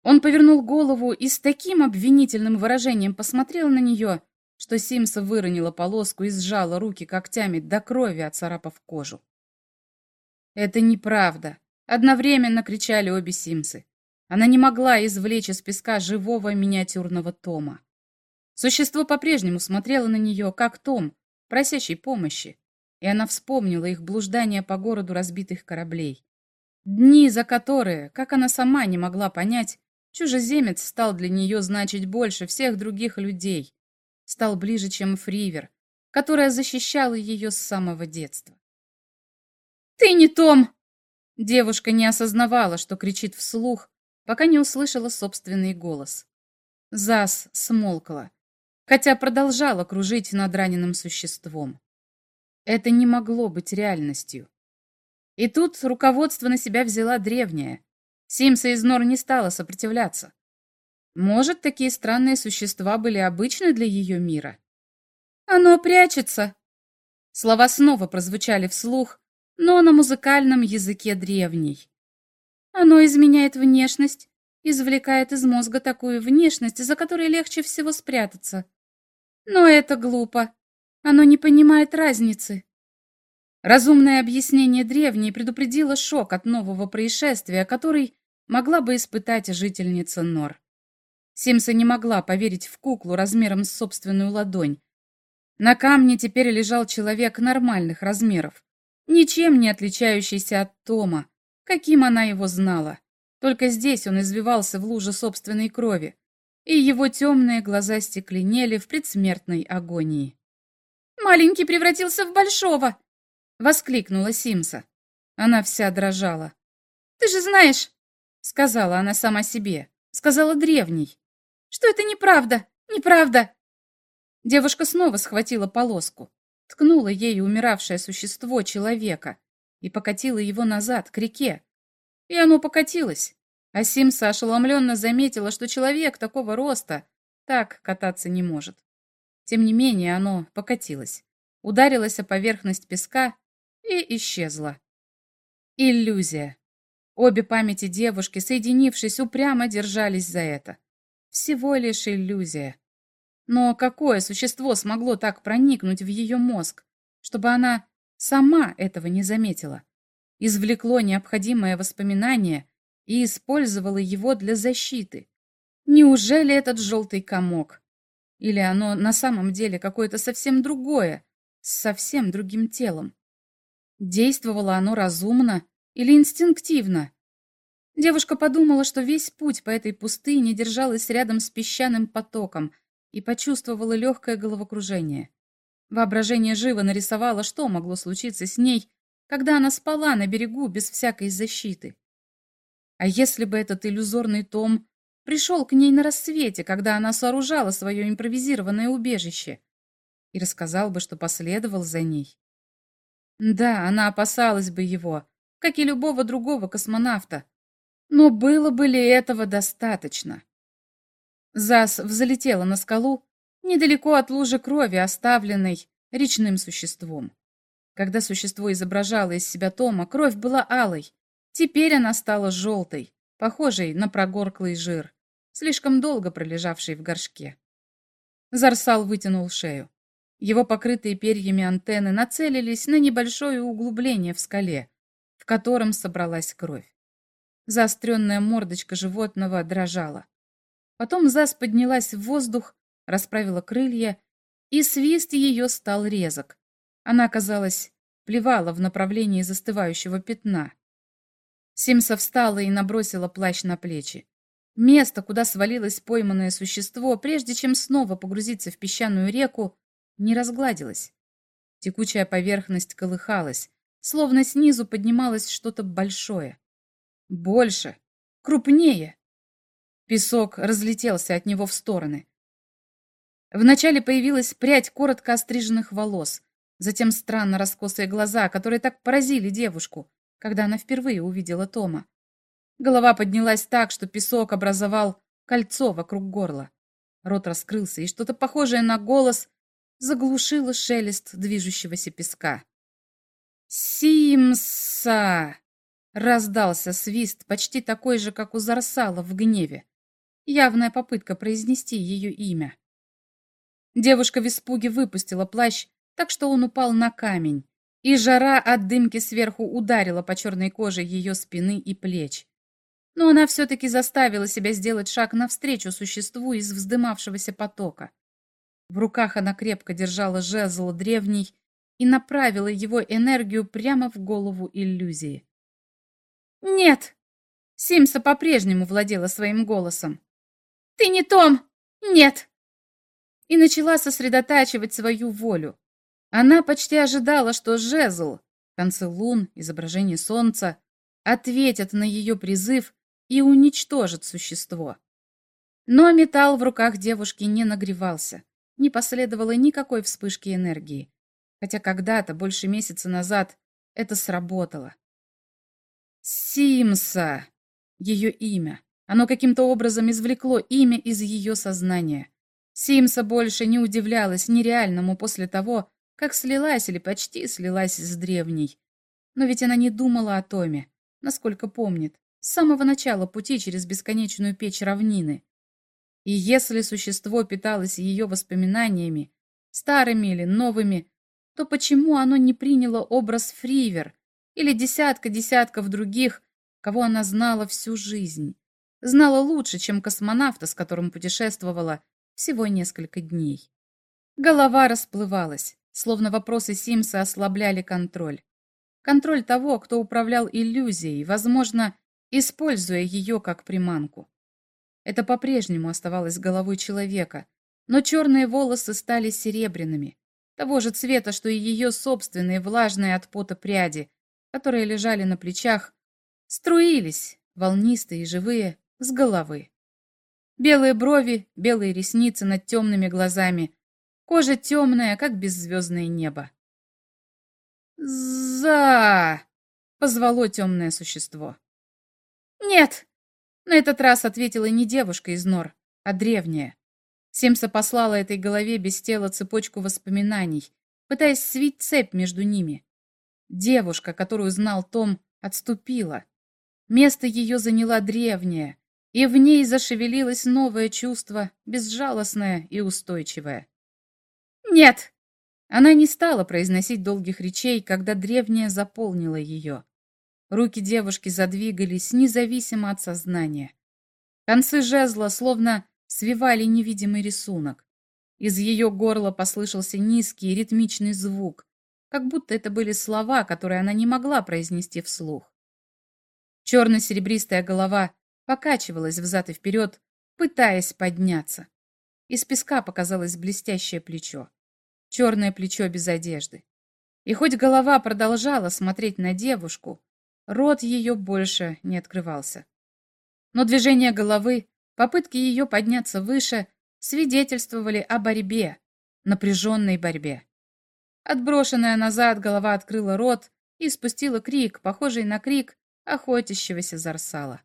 [SPEAKER 1] Он повернул голову и с таким обвинительным выражением посмотрел на нее, что Симса выронила полоску и сжала руки когтями до крови, оцарапав кожу. «Это неправда!» — одновременно кричали обе Симсы. Она не могла извлечь из песка живого миниатюрного Тома. Существо по-прежнему смотрело на нее, как Том, просящий помощи, и она вспомнила их блуждание по городу разбитых кораблей. Дни, за которые, как она сама не могла понять, чужеземец стал для нее значить больше всех других людей, стал ближе, чем Фривер, которая защищала ее с самого детства. «Ты не Том!» Девушка не осознавала, что кричит вслух, пока не услышала собственный голос. Зас смолкла хотя продолжала кружить над раненым существом. Это не могло быть реальностью. И тут руководство на себя взяла древняя. Симса из Нор не стала сопротивляться. Может, такие странные существа были обычны для ее мира? «Оно прячется!» Слова снова прозвучали вслух, но на музыкальном языке древней. Оно изменяет внешность, извлекает из мозга такую внешность, за которой легче всего спрятаться. Но это глупо. Оно не понимает разницы. Разумное объяснение древней предупредило шок от нового происшествия, который могла бы испытать жительница Нор. Симса не могла поверить в куклу размером с собственную ладонь. На камне теперь лежал человек нормальных размеров, ничем не отличающийся от Тома, каким она его знала. Только здесь он извивался в луже собственной крови, и его темные глаза стекленели в предсмертной агонии. «Маленький превратился в большого!» — воскликнула Симса. Она вся дрожала. «Ты же знаешь!» — сказала она сама себе, сказала древней. «Что это неправда, неправда!» Девушка снова схватила полоску, ткнула ей умиравшее существо человека и покатила его назад, к реке. И оно покатилось. А Симса ошеломленно заметила, что человек такого роста так кататься не может. Тем не менее оно покатилось, ударилось о поверхность песка и исчезло. Иллюзия. Обе памяти девушки, соединившись, упрямо держались за это. Всего лишь иллюзия. Но какое существо смогло так проникнуть в ее мозг, чтобы она сама этого не заметила? Извлекло необходимое воспоминание и использовало его для защиты. Неужели этот желтый комок? Или оно на самом деле какое-то совсем другое, с совсем другим телом? Действовало оно разумно или инстинктивно? Девушка подумала, что весь путь по этой пустыне держалась рядом с песчаным потоком – и почувствовала легкое головокружение. Воображение живо нарисовало, что могло случиться с ней, когда она спала на берегу без всякой защиты. А если бы этот иллюзорный том пришел к ней на рассвете, когда она сооружала свое импровизированное убежище, и рассказал бы, что последовал за ней? Да, она опасалась бы его, как и любого другого космонавта, но было бы ли этого достаточно? Зас взлетела на скалу недалеко от лужи крови, оставленной речным существом. Когда существо изображало из себя Тома, кровь была алой. Теперь она стала желтой, похожей на прогорклый жир, слишком долго пролежавший в горшке. Зарсал вытянул шею. Его покрытые перьями антенны нацелились на небольшое углубление в скале, в котором собралась кровь. Заостренная мордочка животного дрожала. Потом Зас поднялась в воздух, расправила крылья, и свист ее стал резок. Она, казалось, плевала в направлении застывающего пятна. Симса встала и набросила плащ на плечи. Место, куда свалилось пойманное существо, прежде чем снова погрузиться в песчаную реку, не разгладилось. Текучая поверхность колыхалась, словно снизу поднималось что-то большое. Больше, крупнее. Песок разлетелся от него в стороны. Вначале появилась прядь коротко остриженных волос, затем странно раскосые глаза, которые так поразили девушку, когда она впервые увидела Тома. Голова поднялась так, что песок образовал кольцо вокруг горла. Рот раскрылся, и что-то похожее на голос заглушило шелест движущегося песка. «Симса!» — раздался свист, почти такой же, как у Зарсала в гневе. Явная попытка произнести ее имя. Девушка в испуге выпустила плащ, так что он упал на камень, и жара от дымки сверху ударила по черной коже ее спины и плеч. Но она все-таки заставила себя сделать шаг навстречу существу из вздымавшегося потока. В руках она крепко держала жезл древний и направила его энергию прямо в голову иллюзии. «Нет!» Симса по-прежнему владела своим голосом. «Ты не Том! Нет!» И начала сосредотачивать свою волю. Она почти ожидала, что жезл, концы лун, изображение солнца, ответят на ее призыв и уничтожат существо. Но металл в руках девушки не нагревался, не последовало никакой вспышки энергии, хотя когда-то, больше месяца назад, это сработало. Симса! Ее имя. Оно каким-то образом извлекло имя из ее сознания. Симса больше не удивлялась нереальному после того, как слилась или почти слилась с древней. Но ведь она не думала о Томе, насколько помнит, с самого начала пути через бесконечную печь равнины. И если существо питалось ее воспоминаниями, старыми или новыми, то почему оно не приняло образ Фривер или десятка десятков других, кого она знала всю жизнь? Знала лучше, чем космонавта, с которым путешествовала всего несколько дней. Голова расплывалась, словно вопросы Симса ослабляли контроль. Контроль того, кто управлял иллюзией, возможно, используя ее как приманку. Это по-прежнему оставалось головой человека, но черные волосы стали серебряными, того же цвета, что и ее собственные влажные от пота пряди, которые лежали на плечах, струились, волнистые и живые, с головы. Белые брови, белые ресницы над темными глазами, кожа темная, как беззвездное небо. «За!» — позвало темное существо. «Нет!» — на этот раз ответила не девушка из нор, а древняя. Семса послала этой голове без тела цепочку воспоминаний, пытаясь свить цепь между ними. Девушка, которую знал Том, отступила. Место ее заняла древняя, и в ней зашевелилось новое чувство, безжалостное и устойчивое. «Нет!» Она не стала произносить долгих речей, когда древняя заполнила ее. Руки девушки задвигались независимо от сознания. Концы жезла словно свивали невидимый рисунок. Из ее горла послышался низкий ритмичный звук, как будто это были слова, которые она не могла произнести вслух. Черно-серебристая голова покачивалась взад и вперед, пытаясь подняться. Из песка показалось блестящее плечо. Черное плечо без одежды. И хоть голова продолжала смотреть на девушку, рот ее больше не открывался. Но движение головы Попытки ее подняться выше свидетельствовали о борьбе, напряженной борьбе. Отброшенная назад, голова открыла рот и спустила крик, похожий на крик охотящегося зарсала.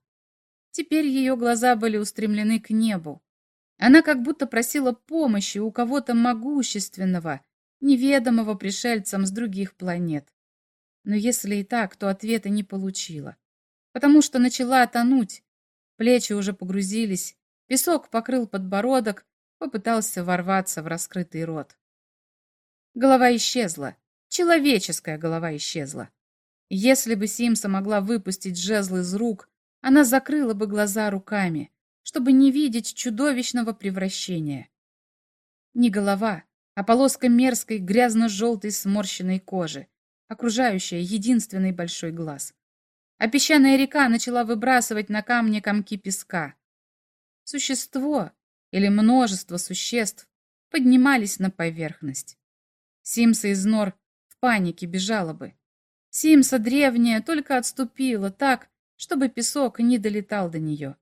[SPEAKER 1] Теперь ее глаза были устремлены к небу. Она как будто просила помощи у кого-то могущественного, неведомого пришельцам с других планет. Но если и так, то ответа не получила, потому что начала тонуть, Плечи уже погрузились, песок покрыл подбородок, попытался ворваться в раскрытый рот. Голова исчезла. Человеческая голова исчезла. Если бы Симса могла выпустить жезл из рук, она закрыла бы глаза руками, чтобы не видеть чудовищного превращения. Не голова, а полоска мерзкой грязно-желтой сморщенной кожи, окружающая единственный большой глаз а песчаная река начала выбрасывать на камни комки песка. Существо или множество существ поднимались на поверхность. Симса из нор в панике бежала бы. Симса древняя только отступила так, чтобы песок не долетал до нее.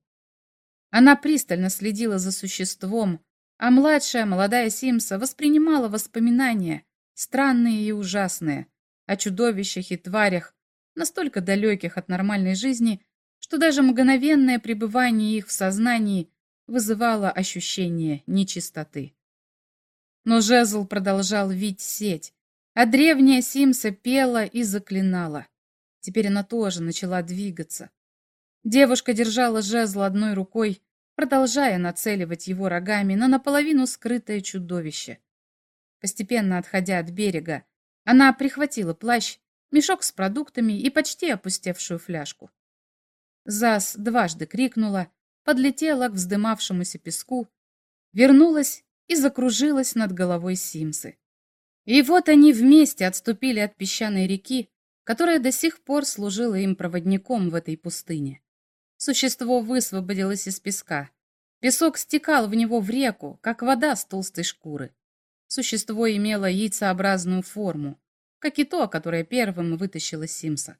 [SPEAKER 1] Она пристально следила за существом, а младшая молодая Симса воспринимала воспоминания, странные и ужасные, о чудовищах и тварях, настолько далеких от нормальной жизни, что даже мгновенное пребывание их в сознании вызывало ощущение нечистоты. Но жезл продолжал вить сеть, а древняя Симса пела и заклинала. Теперь она тоже начала двигаться. Девушка держала жезл одной рукой, продолжая нацеливать его рогами на наполовину скрытое чудовище. Постепенно отходя от берега, она прихватила плащ мешок с продуктами и почти опустевшую фляжку. Зас дважды крикнула, подлетела к вздымавшемуся песку, вернулась и закружилась над головой Симсы. И вот они вместе отступили от песчаной реки, которая до сих пор служила им проводником в этой пустыне. Существо высвободилось из песка. Песок стекал в него в реку, как вода с толстой шкуры. Существо имело яйцеобразную форму, как и то, которое первым вытащило Симса.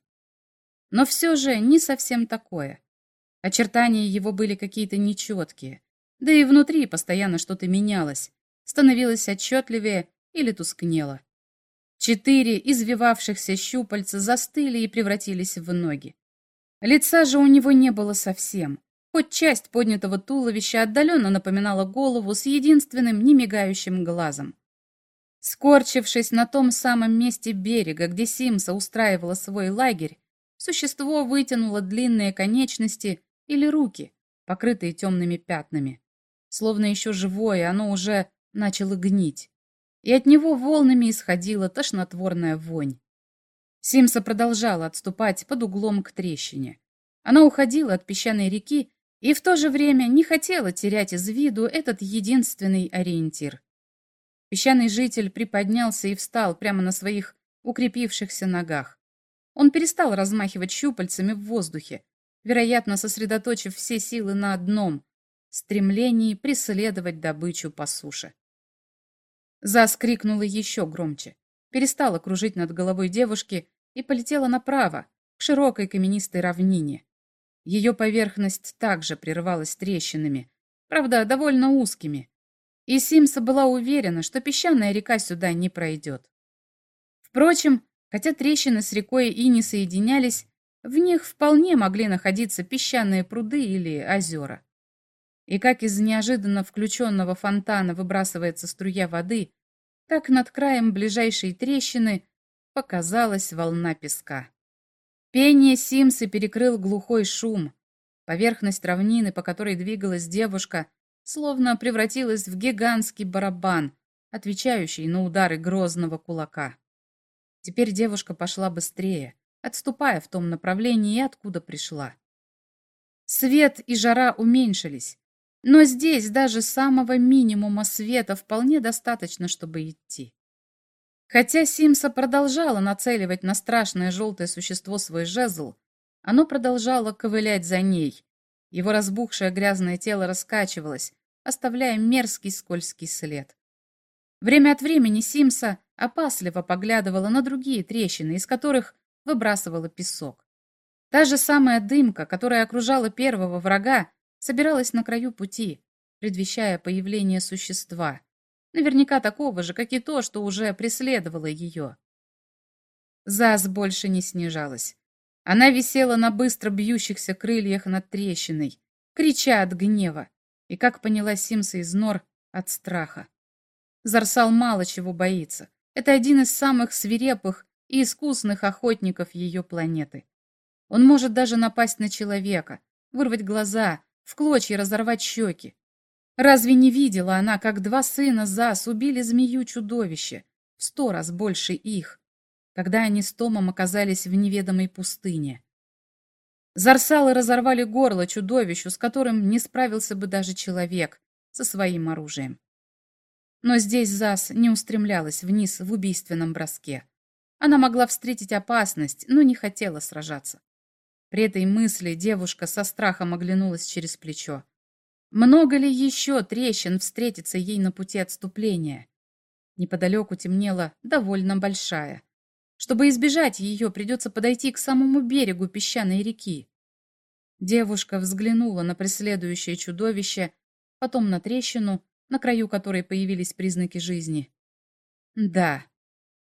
[SPEAKER 1] Но все же не совсем такое. Очертания его были какие-то нечеткие, да и внутри постоянно что-то менялось, становилось отчетливее или тускнело. Четыре извивавшихся щупальца застыли и превратились в ноги. Лица же у него не было совсем, хоть часть поднятого туловища отдаленно напоминала голову с единственным немигающим глазом. Скорчившись на том самом месте берега, где Симса устраивала свой лагерь, существо вытянуло длинные конечности или руки, покрытые темными пятнами. Словно еще живое, оно уже начало гнить. и от него волнами исходила тошнотворная вонь. Симса продолжала отступать под углом к трещине. Она уходила от песчаной реки и в то же время не хотела терять из виду этот единственный ориентир. Песчаный житель приподнялся и встал прямо на своих укрепившихся ногах. Он перестал размахивать щупальцами в воздухе, вероятно, сосредоточив все силы на одном — стремлении преследовать добычу по суше. Зас крикнула еще громче, перестала кружить над головой девушки и полетела направо, к широкой каменистой равнине. Ее поверхность также прерывалась трещинами, правда, довольно узкими. И Симса была уверена, что песчаная река сюда не пройдет. Впрочем, хотя трещины с рекой и не соединялись, в них вполне могли находиться песчаные пруды или озера. И как из неожиданно включенного фонтана выбрасывается струя воды, так над краем ближайшей трещины показалась волна песка. Пение Симсы перекрыл глухой шум. Поверхность равнины, по которой двигалась девушка, словно превратилась в гигантский барабан, отвечающий на удары грозного кулака. Теперь девушка пошла быстрее, отступая в том направлении, откуда пришла. Свет и жара уменьшились, но здесь даже самого минимума света вполне достаточно, чтобы идти. Хотя Симса продолжала нацеливать на страшное желтое существо свой жезл, оно продолжало ковылять за ней. Его разбухшее грязное тело раскачивалось, оставляя мерзкий скользкий след. Время от времени Симса опасливо поглядывала на другие трещины, из которых выбрасывала песок. Та же самая дымка, которая окружала первого врага, собиралась на краю пути, предвещая появление существа, Наверняка такого же, как и то, что уже преследовало ее. Заз больше не снижалась. Она висела на быстро бьющихся крыльях над трещиной, крича от гнева, и, как поняла Симса из нор, от страха. Зарсал мало чего боится. Это один из самых свирепых и искусных охотников ее планеты. Он может даже напасть на человека, вырвать глаза, в клочья разорвать щеки. Разве не видела она, как два сына Зас убили змею-чудовище, в сто раз больше их, когда они с Томом оказались в неведомой пустыне? Зарсалы разорвали горло чудовищу, с которым не справился бы даже человек со своим оружием. Но здесь Зас не устремлялась вниз в убийственном броске. Она могла встретить опасность, но не хотела сражаться. При этой мысли девушка со страхом оглянулась через плечо. Много ли еще трещин встретится ей на пути отступления? Неподалеку темнела довольно большая. Чтобы избежать ее, придется подойти к самому берегу песчаной реки. Девушка взглянула на преследующее чудовище, потом на трещину, на краю которой появились признаки жизни. Да,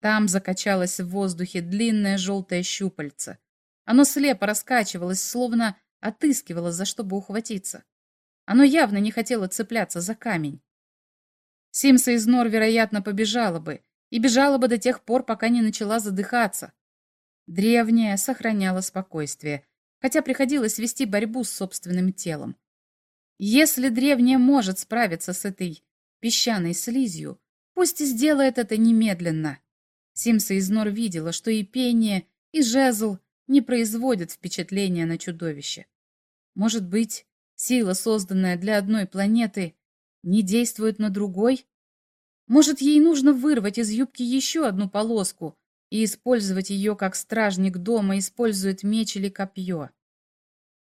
[SPEAKER 1] там закачалось в воздухе длинное желтое щупальце. Оно слепо раскачивалось, словно отыскивало, за что бы ухватиться. Оно явно не хотело цепляться за камень. Симса из нор, вероятно, побежала бы, и бежала бы до тех пор, пока не начала задыхаться. Древняя сохраняла спокойствие, хотя приходилось вести борьбу с собственным телом. Если древняя может справиться с этой песчаной слизью, пусть и сделает это немедленно. Симса из нор видела, что и пение, и жезл не производят впечатления на чудовище. Может быть, Сила, созданная для одной планеты, не действует на другой? Может, ей нужно вырвать из юбки еще одну полоску и использовать ее, как стражник дома использует меч или копье?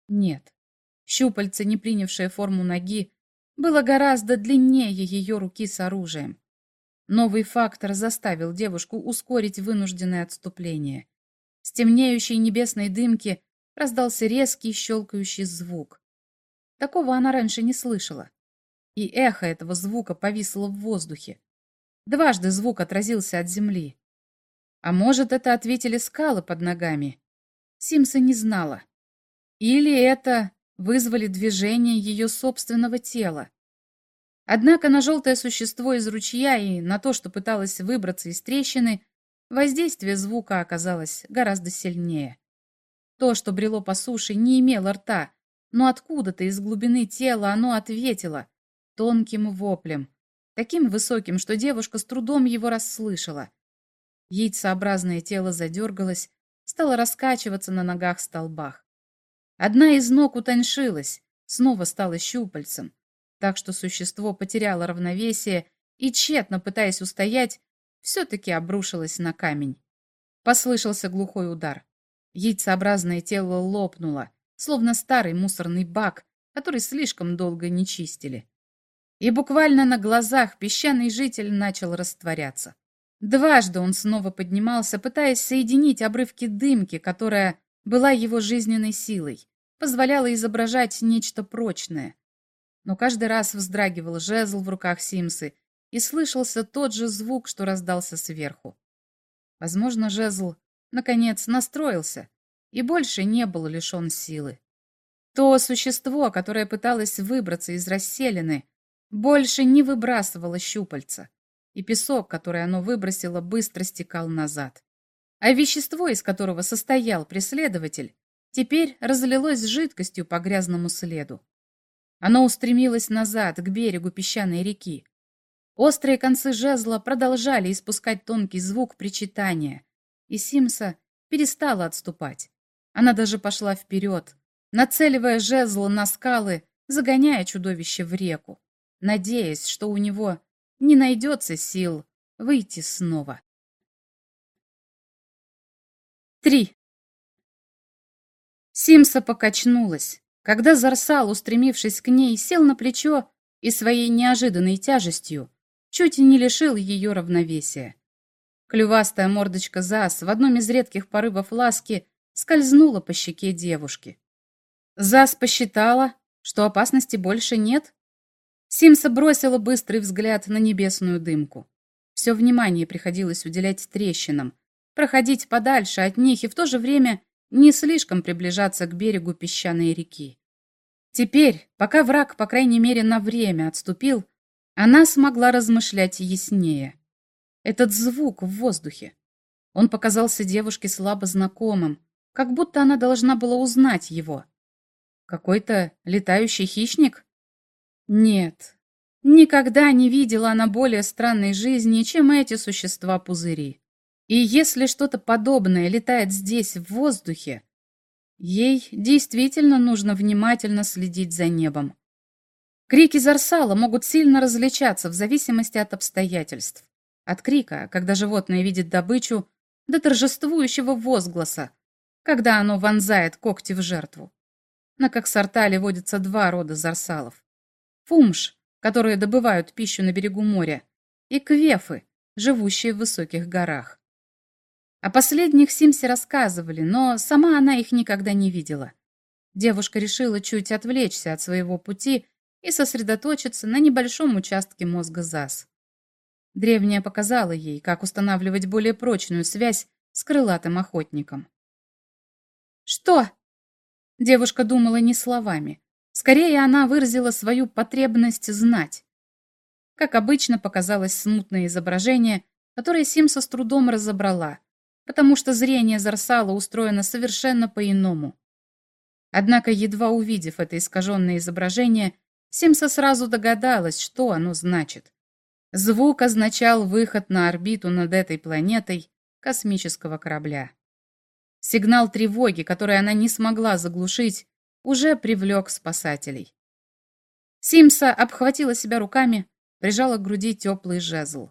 [SPEAKER 1] Нет. Щупальце, не принявшее форму ноги, было гораздо длиннее ее руки с оружием. Новый фактор заставил девушку ускорить вынужденное отступление. С темнеющей небесной дымки раздался резкий щелкающий звук. Такого она раньше не слышала. И эхо этого звука повисло в воздухе. Дважды звук отразился от земли. А может, это ответили скалы под ногами? Симса не знала. Или это вызвали движение ее собственного тела. Однако на желтое существо из ручья и на то, что пыталось выбраться из трещины, воздействие звука оказалось гораздо сильнее. То, что брело по суше, не имело рта, но откуда-то из глубины тела оно ответило тонким воплем, таким высоким, что девушка с трудом его расслышала. Яйцеобразное тело задергалось, стало раскачиваться на ногах-столбах. Одна из ног утоньшилась, снова стала щупальцем, так что существо потеряло равновесие и, тщетно пытаясь устоять, все-таки обрушилось на камень. Послышался глухой удар. Яйцеобразное тело лопнуло, словно старый мусорный бак, который слишком долго не чистили. И буквально на глазах песчаный житель начал растворяться. Дважды он снова поднимался, пытаясь соединить обрывки дымки, которая была его жизненной силой, позволяла изображать нечто прочное. Но каждый раз вздрагивал жезл в руках Симсы, и слышался тот же звук, что раздался сверху. Возможно, жезл, наконец, настроился и больше не был лишен силы. То существо, которое пыталось выбраться из расселины, больше не выбрасывало щупальца, и песок, который оно выбросило, быстро стекал назад. А вещество, из которого состоял преследователь, теперь разлилось жидкостью по грязному следу. Оно устремилось назад, к берегу песчаной реки. Острые концы жезла продолжали испускать тонкий звук причитания, и Симса перестала отступать. Она даже пошла вперед, нацеливая жезл на скалы, загоняя чудовище в реку, надеясь, что у него не найдется сил выйти снова. Три. Симса покачнулась, когда Зарсал, устремившись к ней, сел на плечо и своей неожиданной тяжестью чуть не лишил ее равновесия. Клювастая мордочка Зас в одном из редких порывов ласки скользнула по щеке девушки. Зас посчитала, что опасности больше нет. Симса бросила быстрый взгляд на небесную дымку. Все внимание приходилось уделять трещинам, проходить подальше от них и в то же время не слишком приближаться к берегу песчаной реки. Теперь, пока враг, по крайней мере, на время отступил, она смогла размышлять яснее. Этот звук в воздухе. Он показался девушке слабо знакомым, как будто она должна была узнать его. Какой-то летающий хищник? Нет, никогда не видела она более странной жизни, чем эти существа-пузыри. И если что-то подобное летает здесь, в воздухе, ей действительно нужно внимательно следить за небом. Крики Зарсала могут сильно различаться в зависимости от обстоятельств. От крика, когда животное видит добычу, до торжествующего возгласа, когда оно вонзает когти в жертву. На Коксартале водятся два рода зарсалов. Фумш, которые добывают пищу на берегу моря, и квефы, живущие в высоких горах. О последних Симсе рассказывали, но сама она их никогда не видела. Девушка решила чуть отвлечься от своего пути и сосредоточиться на небольшом участке мозга ЗАС. Древняя показала ей, как устанавливать более прочную связь с крылатым охотником. «Что?» Девушка думала не словами. Скорее, она выразила свою потребность знать. Как обычно, показалось смутное изображение, которое Симса с трудом разобрала, потому что зрение Зарсала устроено совершенно по-иному. Однако, едва увидев это искаженное изображение, Симса сразу догадалась, что оно значит. Звук означал выход на орбиту над этой планетой космического корабля. Сигнал тревоги, который она не смогла заглушить, уже привлек спасателей. Симса обхватила себя руками, прижала к груди теплый жезл.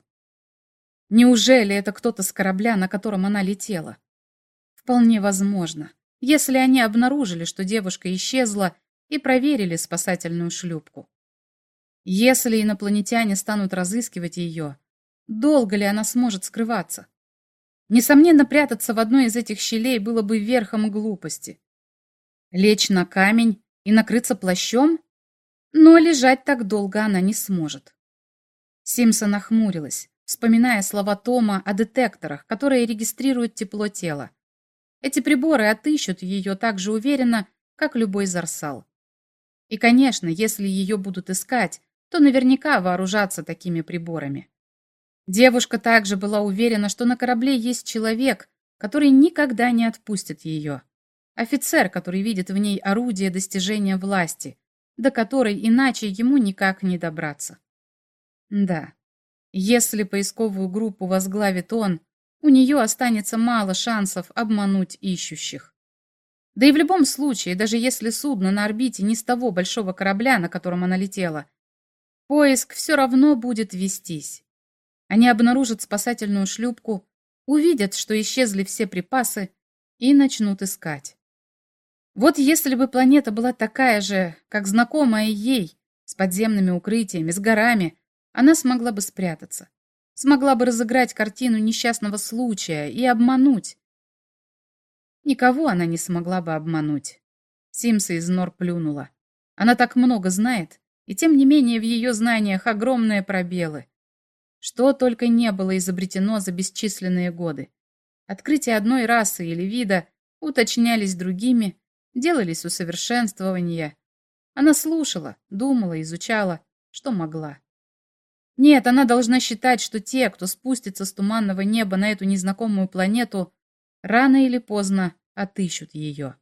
[SPEAKER 1] Неужели это кто-то с корабля, на котором она летела? Вполне возможно, если они обнаружили, что девушка исчезла и проверили спасательную шлюпку. Если инопланетяне станут разыскивать ее, долго ли она сможет скрываться? Несомненно, прятаться в одной из этих щелей было бы верхом глупости. Лечь на камень и накрыться плащом? Но лежать так долго она не сможет. Симса нахмурилась, вспоминая слова Тома о детекторах, которые регистрируют тепло тела. Эти приборы отыщут ее так же уверенно, как любой зарсал. И, конечно, если ее будут искать, то наверняка вооружатся такими приборами. Девушка также была уверена, что на корабле есть человек, который никогда не отпустит ее. Офицер, который видит в ней орудие достижения власти, до которой иначе ему никак не добраться. Да, Если поисковую группу возглавит он, у нее останется мало шансов обмануть ищущих. Да и в любом случае, даже если судно на орбите не с того большого корабля, на котором она летела, поиск все равно будет вестись. Они обнаружат спасательную шлюпку, увидят, что исчезли все припасы, и начнут искать. Вот если бы планета была такая же, как знакомая ей, с подземными укрытиями, с горами, она смогла бы спрятаться, смогла бы разыграть картину несчастного случая и обмануть. Никого она не смогла бы обмануть. Симса из нор плюнула. Она так много знает, и тем не менее в ее знаниях огромные пробелы. Что только не было изобретено за бесчисленные годы. Открытия одной расы или вида уточнялись другими, делались усовершенствования. Она слушала, думала, изучала, что могла. Нет, она должна считать, что те, кто спустится с туманного неба на эту незнакомую планету, рано или поздно отыщут ее.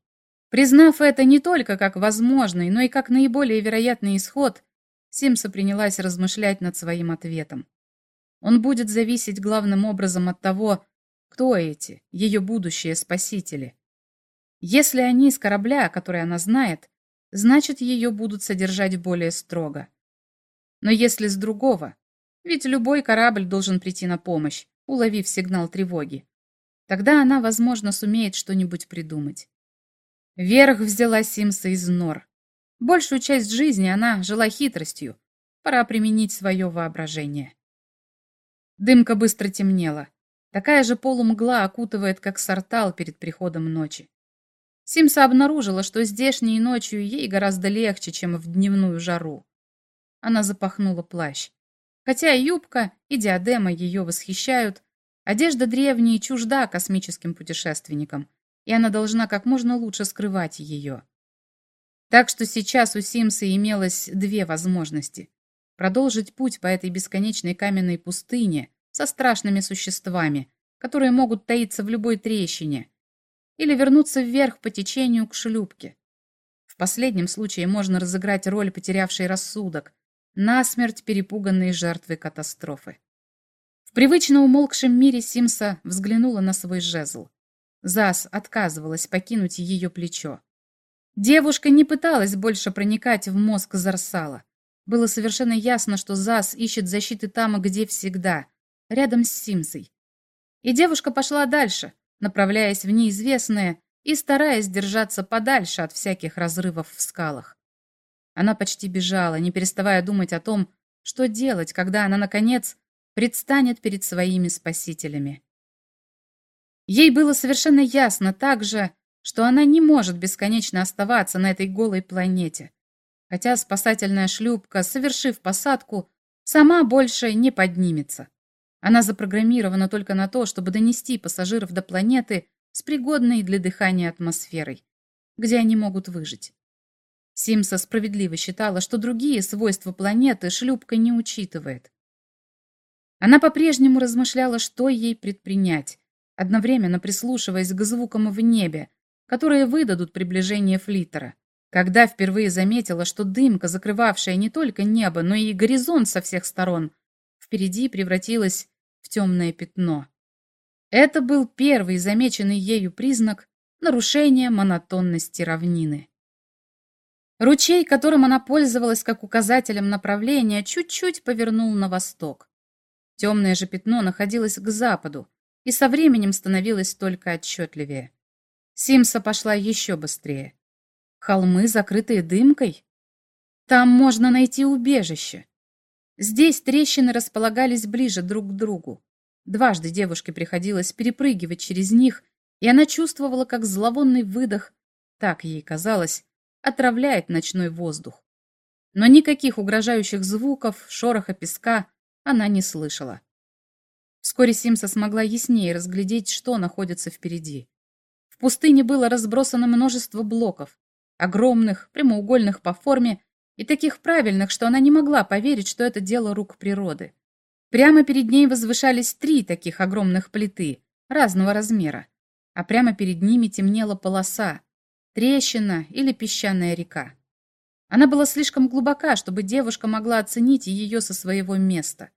[SPEAKER 1] Признав это не только как возможный, но и как наиболее вероятный исход, Симса принялась размышлять над своим ответом. Он будет зависеть главным образом от того, кто эти, ее будущие спасители. Если они с корабля, который она знает, значит, ее будут содержать более строго. Но если с другого, ведь любой корабль должен прийти на помощь, уловив сигнал тревоги, тогда она, возможно, сумеет что-нибудь придумать. Вверх взяла Симса из нор. Большую часть жизни она жила хитростью. Пора применить свое воображение. Дымка быстро темнела. Такая же полумгла окутывает, как сортал перед приходом ночи. Симса обнаружила, что здешней ночью ей гораздо легче, чем в дневную жару. Она запахнула плащ. Хотя юбка, и диадема ее восхищают, одежда древняя и чужда космическим путешественникам, и она должна как можно лучше скрывать ее. Так что сейчас у Симса имелось две возможности. Продолжить путь по этой бесконечной каменной пустыне со страшными существами, которые могут таиться в любой трещине, или вернуться вверх по течению к шлюпке. В последнем случае можно разыграть роль потерявшей рассудок, насмерть перепуганной жертвы катастрофы. Привычно умолкшем мире Симса взглянула на свой жезл. Зас отказывалась покинуть ее плечо. Девушка не пыталась больше проникать в мозг Зарсала. Было совершенно ясно, что Зас ищет защиты там, где всегда, рядом с Симсой. И девушка пошла дальше, направляясь в неизвестное и стараясь держаться подальше от всяких разрывов в скалах. Она почти бежала, не переставая думать о том, что делать, когда она, наконец, предстанет перед своими спасителями. Ей было совершенно ясно также, что она не может бесконечно оставаться на этой голой планете, хотя спасательная шлюпка, совершив посадку, сама больше не поднимется. Она запрограммирована только на то, чтобы донести пассажиров до планеты с пригодной для дыхания атмосферой, где они могут выжить. Симса справедливо считала, что другие свойства планеты шлюпка не учитывает. Она по-прежнему размышляла, что ей предпринять, одновременно прислушиваясь к звукам в небе, которые выдадут приближение флиттера. Когда впервые заметила, что дымка, закрывавшая не только небо, но и горизонт со всех сторон, впереди превратилась в темное пятно. Это был первый замеченный ею признак нарушения монотонности равнины. Ручей, которым она пользовалась как указателем направления, чуть-чуть повернул на восток. Темное же пятно находилось к западу и со временем становилось только отчетливее. Симса пошла еще быстрее. Холмы, закрытые дымкой? Там можно найти убежище. Здесь трещины располагались ближе друг к другу. Дважды девушке приходилось перепрыгивать через них, и она чувствовала, как зловонный выдох, так ей казалось, отравляет ночной воздух. Но никаких угрожающих звуков, шороха песка она не слышала. Вскоре Симса смогла яснее разглядеть, что находится впереди. В пустыне было разбросано множество блоков, огромных, прямоугольных по форме и таких правильных, что она не могла поверить, что это дело рук природы. Прямо перед ней возвышались три таких огромных плиты, разного размера, а прямо перед ними темнела полоса, трещина или песчаная река. Она была слишком глубока, чтобы девушка могла оценить ее со своего места.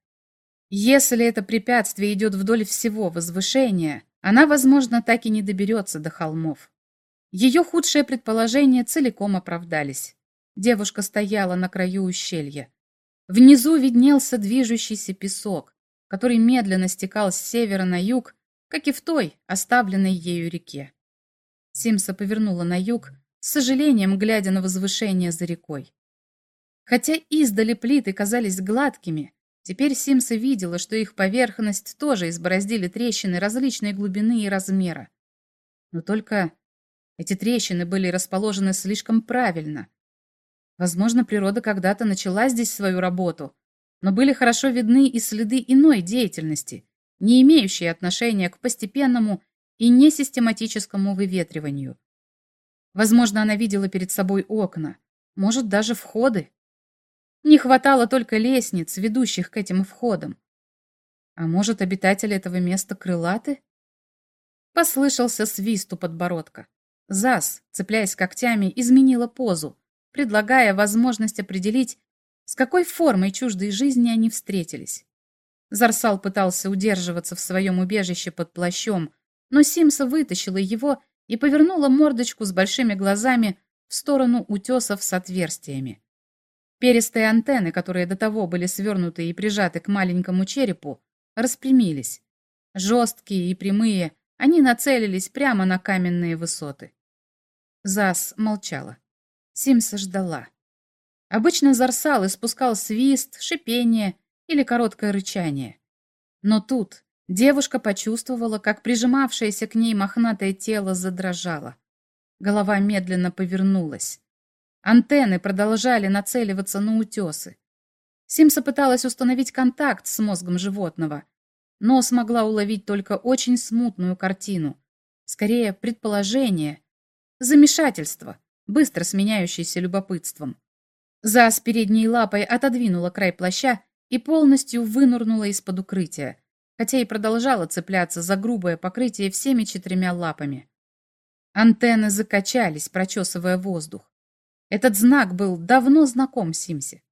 [SPEAKER 1] Если это препятствие идет вдоль всего возвышения, она, возможно, так и не доберется до холмов. Ее худшие предположения целиком оправдались. Девушка стояла на краю ущелья. Внизу виднелся движущийся песок, который медленно стекал с севера на юг, как и в той, оставленной ею реке. Симса повернула на юг, с сожалением глядя на возвышение за рекой. Хотя издали плиты казались гладкими, теперь Симса видела, что их поверхность тоже избороздили трещины различной глубины и размера. Но только эти трещины были расположены слишком правильно. Возможно, природа когда-то начала здесь свою работу, но были хорошо видны и следы иной деятельности, не имеющие отношения к постепенному и несистематическому выветриванию. Возможно, она видела перед собой окна, может, даже входы. Не хватало только лестниц, ведущих к этим входам. А может, обитатели этого места крылаты? Послышался свист у подбородка. Зас, цепляясь когтями, изменила позу, предлагая возможность определить, с какой формой чуждой жизни они встретились. Зарсал пытался удерживаться в своем убежище под плащом, но Симса вытащила его и повернула мордочку с большими глазами в сторону утесов с отверстиями. Перистые антенны, которые до того были свернуты и прижаты к маленькому черепу, распрямились. Жесткие и прямые, они нацелились прямо на каменные высоты. Зас молчала. Симса ждала. Обычно Зарсал испускал свист, шипение или короткое рычание. Но тут девушка почувствовала, как прижимавшееся к ней мохнатое тело задрожало. Голова медленно повернулась. Антенны продолжали нацеливаться на утесы. Симса пыталась установить контакт с мозгом животного, но смогла уловить только очень смутную картину. Скорее, предположение, замешательство, быстро сменяющееся любопытством. Зас передней лапой отодвинула край плаща и полностью вынурнула из-под укрытия, хотя и продолжала цепляться за грубое покрытие всеми четырьмя лапами. Антенны закачались, прочесывая воздух. Этот знак был давно знаком Симсе.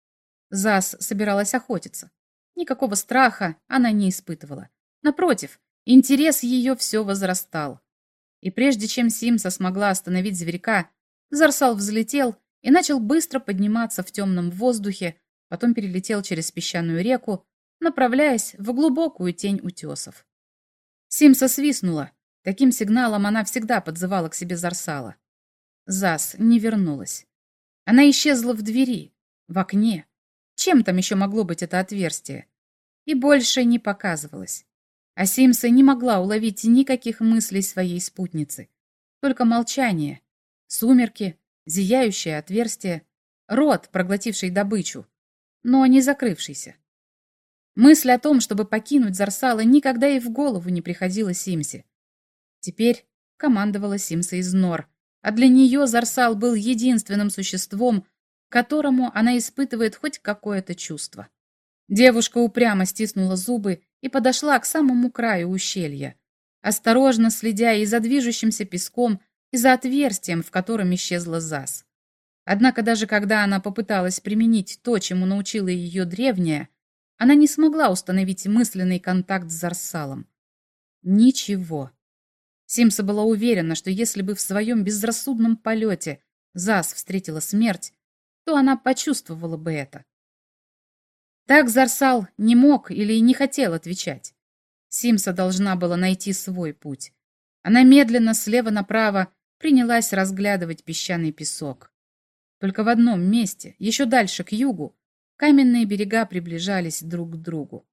[SPEAKER 1] Зас собиралась охотиться. Никакого страха она не испытывала. Напротив, интерес ее все возрастал. И прежде чем Симса смогла остановить зверька, Зарсал взлетел и начал быстро подниматься в темном воздухе, потом перелетел через песчаную реку, направляясь в глубокую тень утесов. Симса свистнула. Таким сигналом она всегда подзывала к себе Зарсала. Зас не вернулась. Она исчезла в двери, в окне. Чем там еще могло быть это отверстие? И больше не показывалась. А Симса не могла уловить никаких мыслей своей спутницы. Только молчание, сумерки, зияющее отверстие, рот, проглотивший добычу, но не закрывшийся. Мысль о том, чтобы покинуть Зарсала, никогда и в голову не приходила Симсе. Теперь командовала Симса из Нор, а для нее Зарсал был единственным существом, которому она испытывает хоть какое-то чувство. Девушка упрямо стиснула зубы и подошла к самому краю ущелья, осторожно следя и за движущимся песком, и за отверстием, в котором исчезла Зас. Однако даже когда она попыталась применить то, чему научила ее древняя, она не смогла установить мысленный контакт с Зарсалом. Ничего. Симса была уверена, что если бы в своем безрассудном полете Зас встретила смерть, то она почувствовала бы это. Так Зарсал не мог или не хотел отвечать. Симса должна была найти свой путь. Она медленно слева направо принялась разглядывать песчаный песок. Только в одном месте, еще дальше, к югу, каменные берега приближались друг к другу.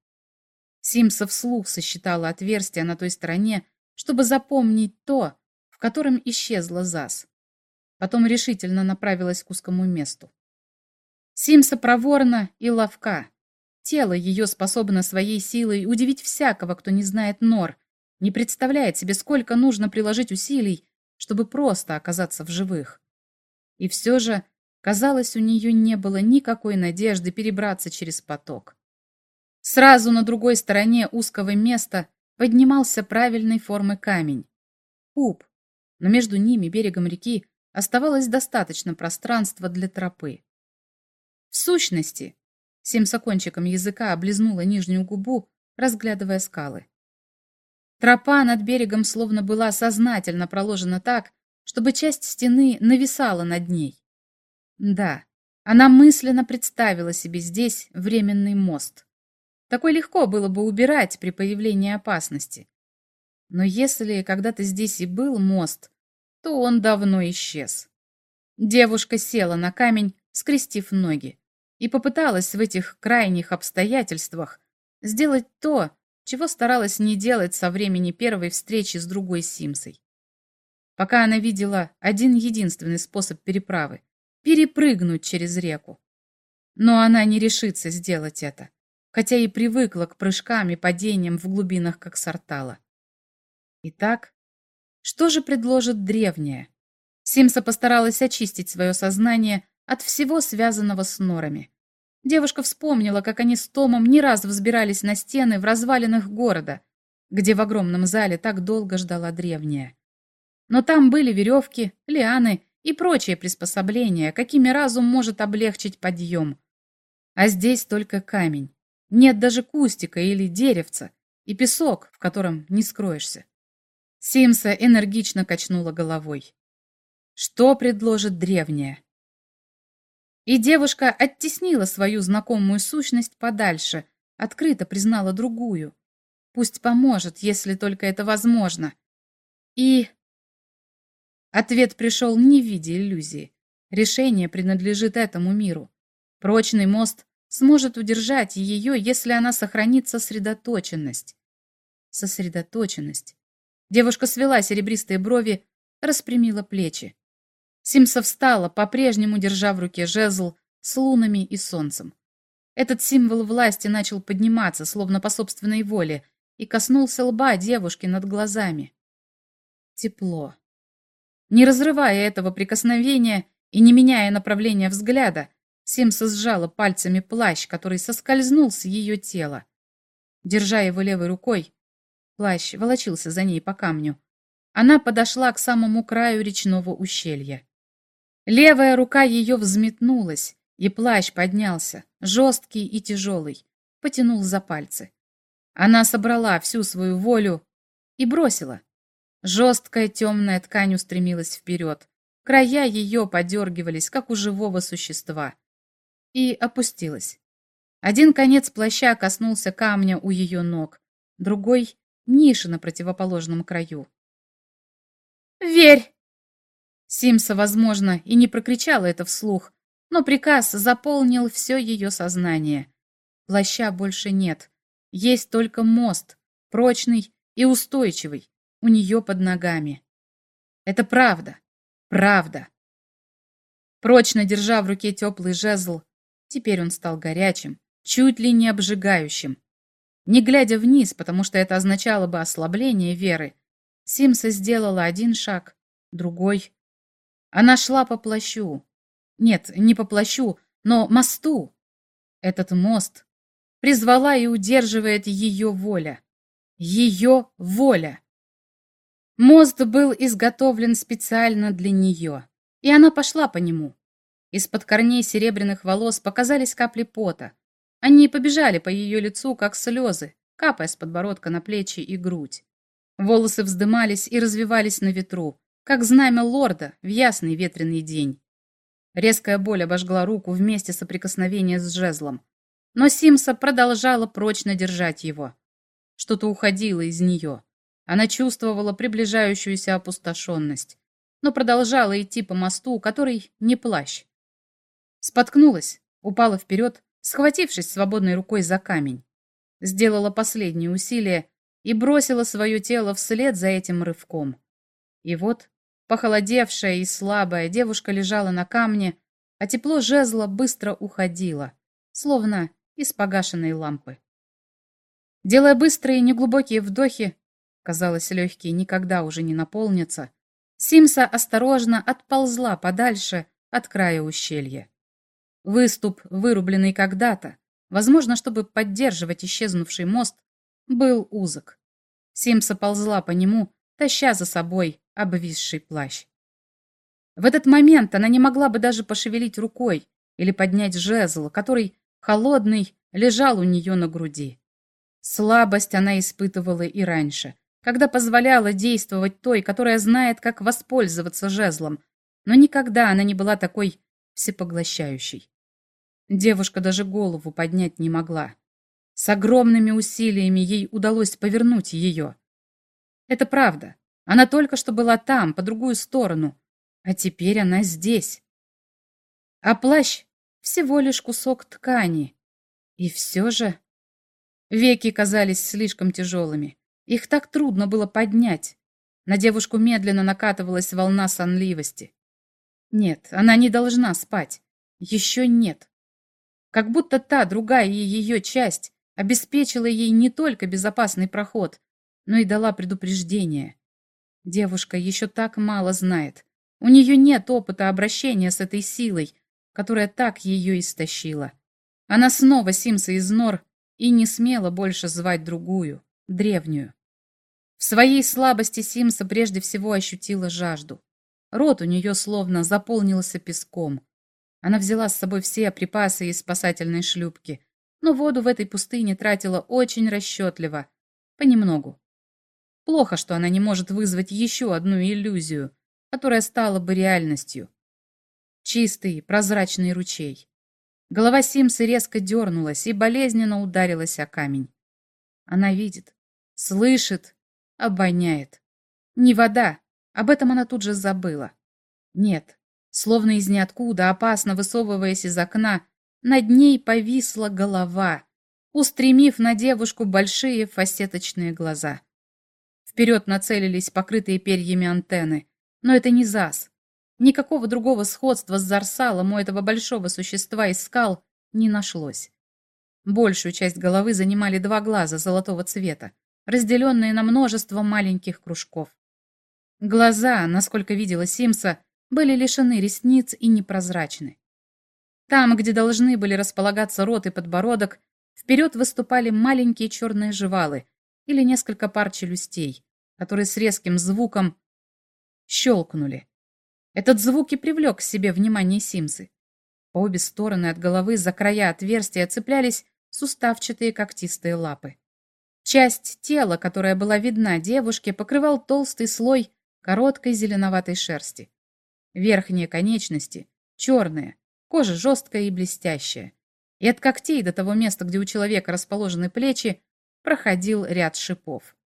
[SPEAKER 1] Симса вслух сосчитала отверстия на той стороне, чтобы запомнить то, в котором исчезла Зас. Потом решительно направилась к узкому месту. Симса проворна и ловка. Тело ее способно своей силой удивить всякого, кто не знает нор, не представляет себе, сколько нужно приложить усилий, чтобы просто оказаться в живых. И все же, казалось, у нее не было никакой надежды перебраться через поток. Сразу на другой стороне узкого места поднимался правильной формы камень. Куб, но между ними, берегом реки, оставалось достаточно пространства для тропы. В сущности, Симса кончиком языка облизнула нижнюю губу, разглядывая скалы. Тропа над берегом словно была сознательно проложена так, чтобы часть стены нависала над ней. Да, она мысленно представила себе здесь временный мост. Такой легко было бы убирать при появлении опасности. Но если когда-то здесь и был мост, то он давно исчез. Девушка села на камень, скрестив ноги, и попыталась в этих крайних обстоятельствах сделать то, чего старалась не делать со времени первой встречи с другой Симсой. Пока она видела один единственный способ переправы — перепрыгнуть через реку. Но она не решится сделать это, хотя и привыкла к прыжкам и падениям в глубинах, как сортала. Итак, что же предложит древняя? Симса постаралась очистить свое сознание от всего связанного с норами. Девушка вспомнила, как они с Томом не раз взбирались на стены в развалинах города, где в огромном зале так долго ждала древняя. Но там были веревки, лианы и прочие приспособления, какими разум может облегчить подъем. А здесь только камень. Нет даже кустика или деревца, и песок, в котором не скроешься. Симса энергично качнула головой. Что предложит древняя? И девушка оттеснила свою знакомую сущность подальше, открыто признала другую. Пусть поможет, если только это возможно. И... Ответ пришел не в виде иллюзии. Решение принадлежит этому миру. Прочный мост сможет удержать ее, если она сохранит сосредоточенность. Сосредоточенность. Девушка свела серебристые брови, распрямила плечи. Симса встала, по-прежнему держа в руке жезл с лунами и солнцем. Этот символ власти начал подниматься, словно по собственной воле, и коснулся лба девушки над глазами. Тепло. Не разрывая этого прикосновения и не меняя направления взгляда, Симса сжала пальцами плащ, который соскользнул с ее тела. Держа его левой рукой, плащ волочился за ней по камню, она подошла к самому краю речного ущелья. Левая рука ее взметнулась, и плащ поднялся, жесткий и тяжелый, потянул за пальцы. Она собрала всю свою волю и бросила. Жесткая темная ткань устремилась вперед. Края ее подергивались, как у живого существа. И опустилась. Один конец плаща коснулся камня у ее ног, другой — ниши на противоположном краю. «Верь!» Симса, возможно, и не прокричала это вслух, но приказ заполнил все ее сознание. Плаща больше нет. Есть только мост, прочный и устойчивый, у нее под ногами. Это правда, правда. Прочно держа в руке теплый жезл, теперь он стал горячим, чуть ли не обжигающим. Не глядя вниз, потому что это означало бы ослабление веры, Симса сделала один шаг, другой, она шла по плащу. Нет, не по плащу, но мосту. Этот мост призвала и удерживает ее воля. Ее воля. Мост был изготовлен специально для нее, и она пошла по нему. Из-под корней серебряных волос показались капли пота. Они побежали по ее лицу, как слезы, капая с подбородка на плечи и грудь. Волосы вздымались и развивались на ветру, как знамя лорда в ясный ветреный день. Резкая боль обожгла руку вместе соприкосновения с жезлом. Но Симса продолжала прочно держать его. Что-то уходило из нее. Она чувствовала приближающуюся опустошенность, но продолжала идти по мосту, который не плащ. Споткнулась, упала вперед, схватившись свободной рукой за камень. Сделала последнее усилие и бросила свое тело вслед за этим рывком. И вот Похолодевшая и слабая, девушка лежала на камне, а тепло жезла быстро уходило, словно из погашенной лампы. Делая быстрые неглубокие вдохи, казалось, легкие никогда уже не наполнятся, Симса осторожно отползла подальше от края ущелья. Выступ, вырубленный когда-то, возможно, чтобы поддерживать исчезнувший мост, был узок. Симса ползла по нему, таща за собой обвисший плащ. В этот момент она не могла бы даже пошевелить рукой или поднять жезл, который, холодный, лежал у нее на груди. Слабость она испытывала и раньше, когда позволяла действовать той, которая знает, как воспользоваться жезлом, но никогда она не была такой всепоглощающей. Девушка даже голову поднять не могла. С огромными усилиями ей удалось повернуть ее. Это правда. Она только что была там, по другую сторону, а теперь она здесь. А плащ — всего лишь кусок ткани. И все же... Веки казались слишком тяжелыми. Их так трудно было поднять. На девушку медленно накатывалась волна сонливости. Нет, она не должна спать. Еще нет. Как будто та, другая ее часть, обеспечила ей не только безопасный проход, но и дала предупреждение. Девушка еще так мало знает. У нее нет опыта обращения с этой силой, которая так ее истощила. Она снова Симса из нор и не смела больше звать другую, древнюю. В своей слабости Симса прежде всего ощутила жажду. Рот у нее словно заполнился песком. Она взяла с собой все припасы из спасательной шлюпки, но воду в этой пустыне тратила очень расчетливо, понемногу. Плохо, что она не может вызвать еще одну иллюзию, которая стала бы реальностью. Чистый, прозрачный ручей. Голова Симса резко дернулась и болезненно ударилась о камень. Она видит, слышит, обоняет. Не вода, об этом она тут же забыла. Нет, словно из ниоткуда, опасно высовываясь из окна, над ней повисла голова, устремив на девушку большие фасеточные глаза. Вперед нацелились покрытые перьями антенны, но это не ЗАС. Никакого другого сходства с Зарсалом у этого большого существа из скал не нашлось. Большую часть головы занимали два глаза золотого цвета, разделенные на множество маленьких кружков. Глаза, насколько видела Симса, были лишены ресниц и непрозрачны. Там, где должны были располагаться рот и подбородок, вперед выступали маленькие черные жевалы или несколько пар челюстей, которые с резким звуком щелкнули. Этот звук и привлек к себе внимание Симсы. По обе стороны от головы за края отверстия цеплялись суставчатые когтистые лапы. Часть тела, которая была видна девушке, покрывал толстый слой короткой зеленоватой шерсти. Верхние конечности черные, кожа жесткая и блестящая. И от когтей до того места, где у человека расположены плечи, проходил ряд шипов.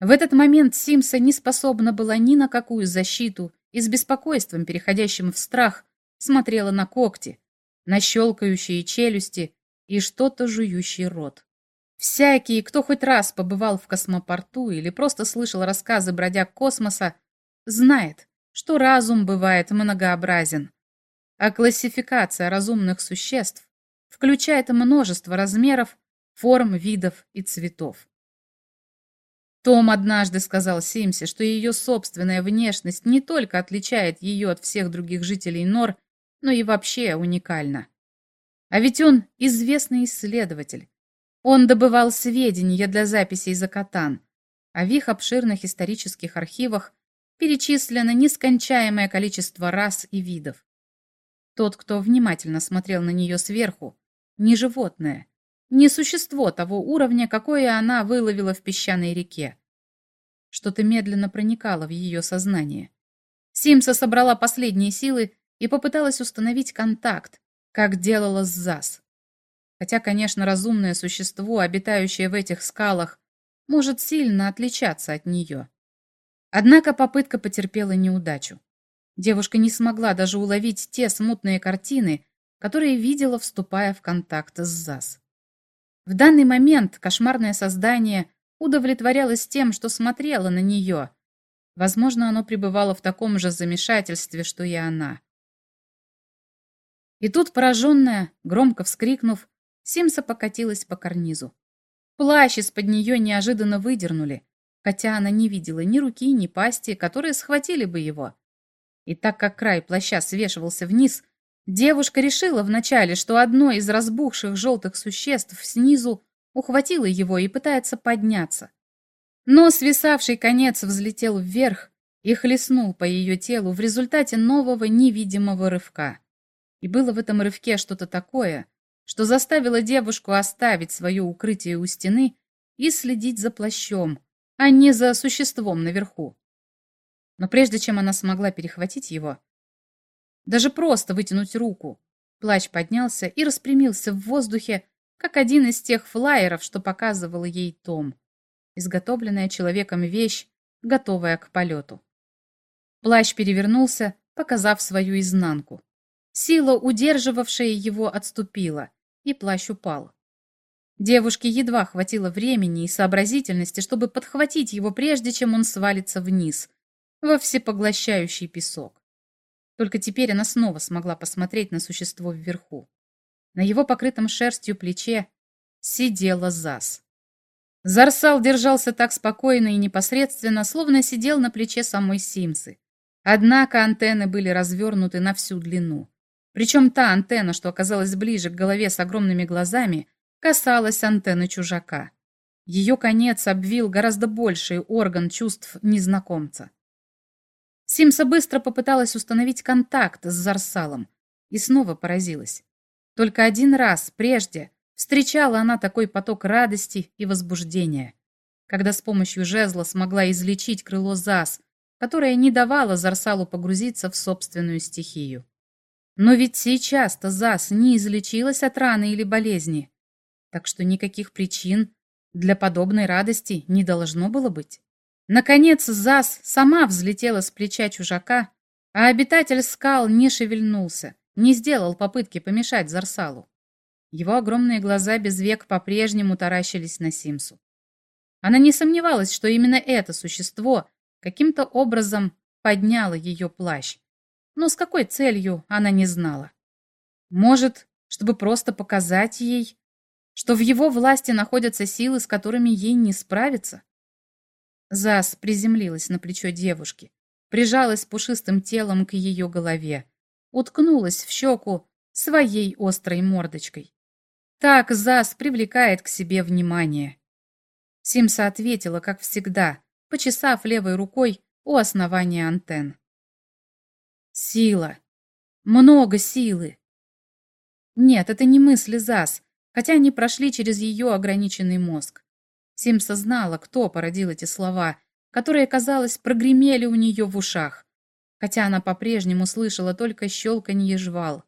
[SPEAKER 1] В этот момент Симса не способна была ни на какую защиту и с беспокойством, переходящим в страх, смотрела на когти, на щелкающие челюсти и что-то жующий рот. Всякий, кто хоть раз побывал в космопорту или просто слышал рассказы бродяг космоса, знает, что разум бывает многообразен, а классификация разумных существ включает множество размеров, форм, видов и цветов. Том однажды сказал Симсе, что ее собственная внешность не только отличает ее от всех других жителей Нор, но и вообще уникальна. А ведь он известный исследователь. Он добывал сведения для записей за Катан, а в их обширных исторических архивах перечислено нескончаемое количество рас и видов. Тот, кто внимательно смотрел на нее сверху, не животное, не существо того уровня, какое она выловила в песчаной реке. Что-то медленно проникало в ее сознание. Симса собрала последние силы и попыталась установить контакт, как делала с ЗАС. Хотя, конечно, разумное существо, обитающее в этих скалах, может сильно отличаться от нее. Однако попытка потерпела неудачу. Девушка не смогла даже уловить те смутные картины, которые видела, вступая в контакт с ЗАС. В данный момент кошмарное создание удовлетворялось тем, что смотрело на нее. Возможно, оно пребывало в таком же замешательстве, что и она. И тут, пораженная, громко вскрикнув, Симса покатилась по карнизу. Плащ из-под нее неожиданно выдернули, хотя она не видела ни руки, ни пасти, которые схватили бы его. И так как край плаща свешивался вниз, Девушка решила вначале, что одно из разбухших желтых существ снизу ухватило его и пытается подняться. Но свисавший конец взлетел вверх и хлестнул по ее телу в результате нового невидимого рывка. И было в этом рывке что-то такое, что заставило девушку оставить свое укрытие у стены и следить за плащом, а не за существом наверху. Но прежде чем она смогла перехватить его, даже просто вытянуть руку, плащ поднялся и распрямился в воздухе, как один из тех флаеров, что показывал ей Том. Изготовленная человеком вещь, готовая к полету. Плащ перевернулся, показав свою изнанку. Сила, удерживавшая его, отступила, и плащ упал. Девушке едва хватило времени и сообразительности, чтобы подхватить его, прежде чем он свалится вниз, во всепоглощающий песок. Только теперь она снова смогла посмотреть на существо вверху. На его покрытом шерстью плече сидела Зас. Зарсал держался так спокойно и непосредственно, словно сидел на плече самой Симсы. Однако антенны были развернуты на всю длину. Причем та антенна, что оказалась ближе к голове с огромными глазами, касалась антенны чужака. Ее конец обвил гораздо больший орган чувств незнакомца. Симса быстро попыталась установить контакт с Зарсалом и снова поразилась. Только один раз прежде встречала она такой поток радости и возбуждения, когда с помощью жезла смогла излечить крыло Зас, которая не давала Зарсалу погрузиться в собственную стихию. Но ведь сейчас-то Зас не излечилась от раны или болезни, так что никаких причин для подобной радости не должно было быть. Наконец Зас сама взлетела с плеча чужака, а обитатель скал не шевельнулся, не сделал попытки помешать Зарсалу. Его огромные глаза без век по-прежнему таращились на Симсу. Она не сомневалась, что именно это существо каким-то образом подняла ее плащ. Но с какой целью, она не знала. Может, чтобы просто показать ей, что в его власти находятся силы, с которыми ей не справиться? Зас приземлилась на плечо девушки, прижалась пушистым телом к ее голове, уткнулась в щеку своей острой мордочкой. Так Зас привлекает к себе внимание. Симса ответила, как всегда, почесав левой рукой у основания антенн. Сила. Много силы. Нет, это не мысли ЗАС, хотя они прошли через ее ограниченный мозг. Симса знала, кто породил эти слова, которые, казалось, прогремели у нее в ушах, хотя она по-прежнему слышала только щелканье жвал.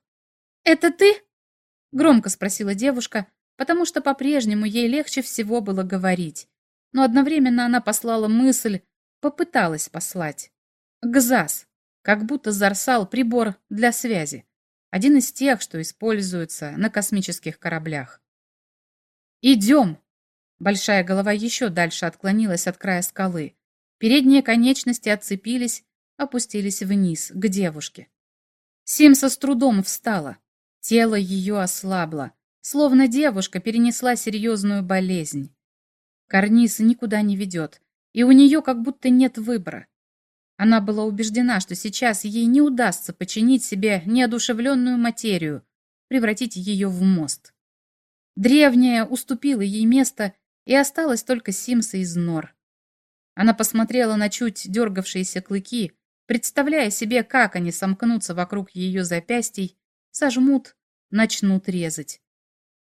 [SPEAKER 1] «Это ты?» — громко спросила девушка, потому что по-прежнему ей легче всего было говорить но одновременно она послала мысль, попыталась послать. Гзас, как будто зарсал прибор для связи, один из тех, что используются на космических кораблях. «Идем!» Большая голова еще дальше отклонилась от края скалы. Передние конечности отцепились, опустились вниз, к девушке. Симса с трудом встала. Тело ее ослабло, словно девушка перенесла серьезную болезнь. Карниз никуда не ведет, и у нее как будто нет выбора. Она была убеждена, что сейчас ей не удастся починить себе неодушевленную материю, превратить ее в мост. Древняя уступила ей место, и осталась только Симса из нор. Она посмотрела на чуть дергавшиеся клыки, представляя себе, как они сомкнутся вокруг ее запястий, сожмут, начнут резать.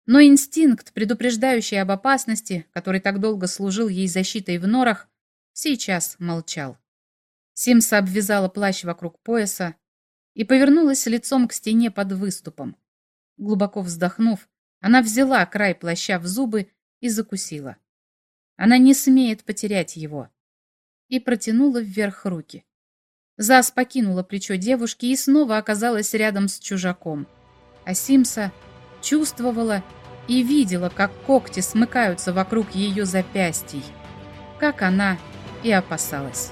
[SPEAKER 1] Но инстинкт, предупреждающий об опасности, который так долго служил ей защитой в норах, сейчас молчал. Симса обвязала плащ вокруг пояса и повернулась лицом к стене под выступом. Глубоко вздохнув, она взяла край плаща в зубы и закусила. Она не смеет потерять его. И протянула вверх руки. Зас покинула плечо девушки и снова оказалась рядом с чужаком. А Симса чувствовала и видела, как когти смыкаются вокруг ее запястий, как она и опасалась.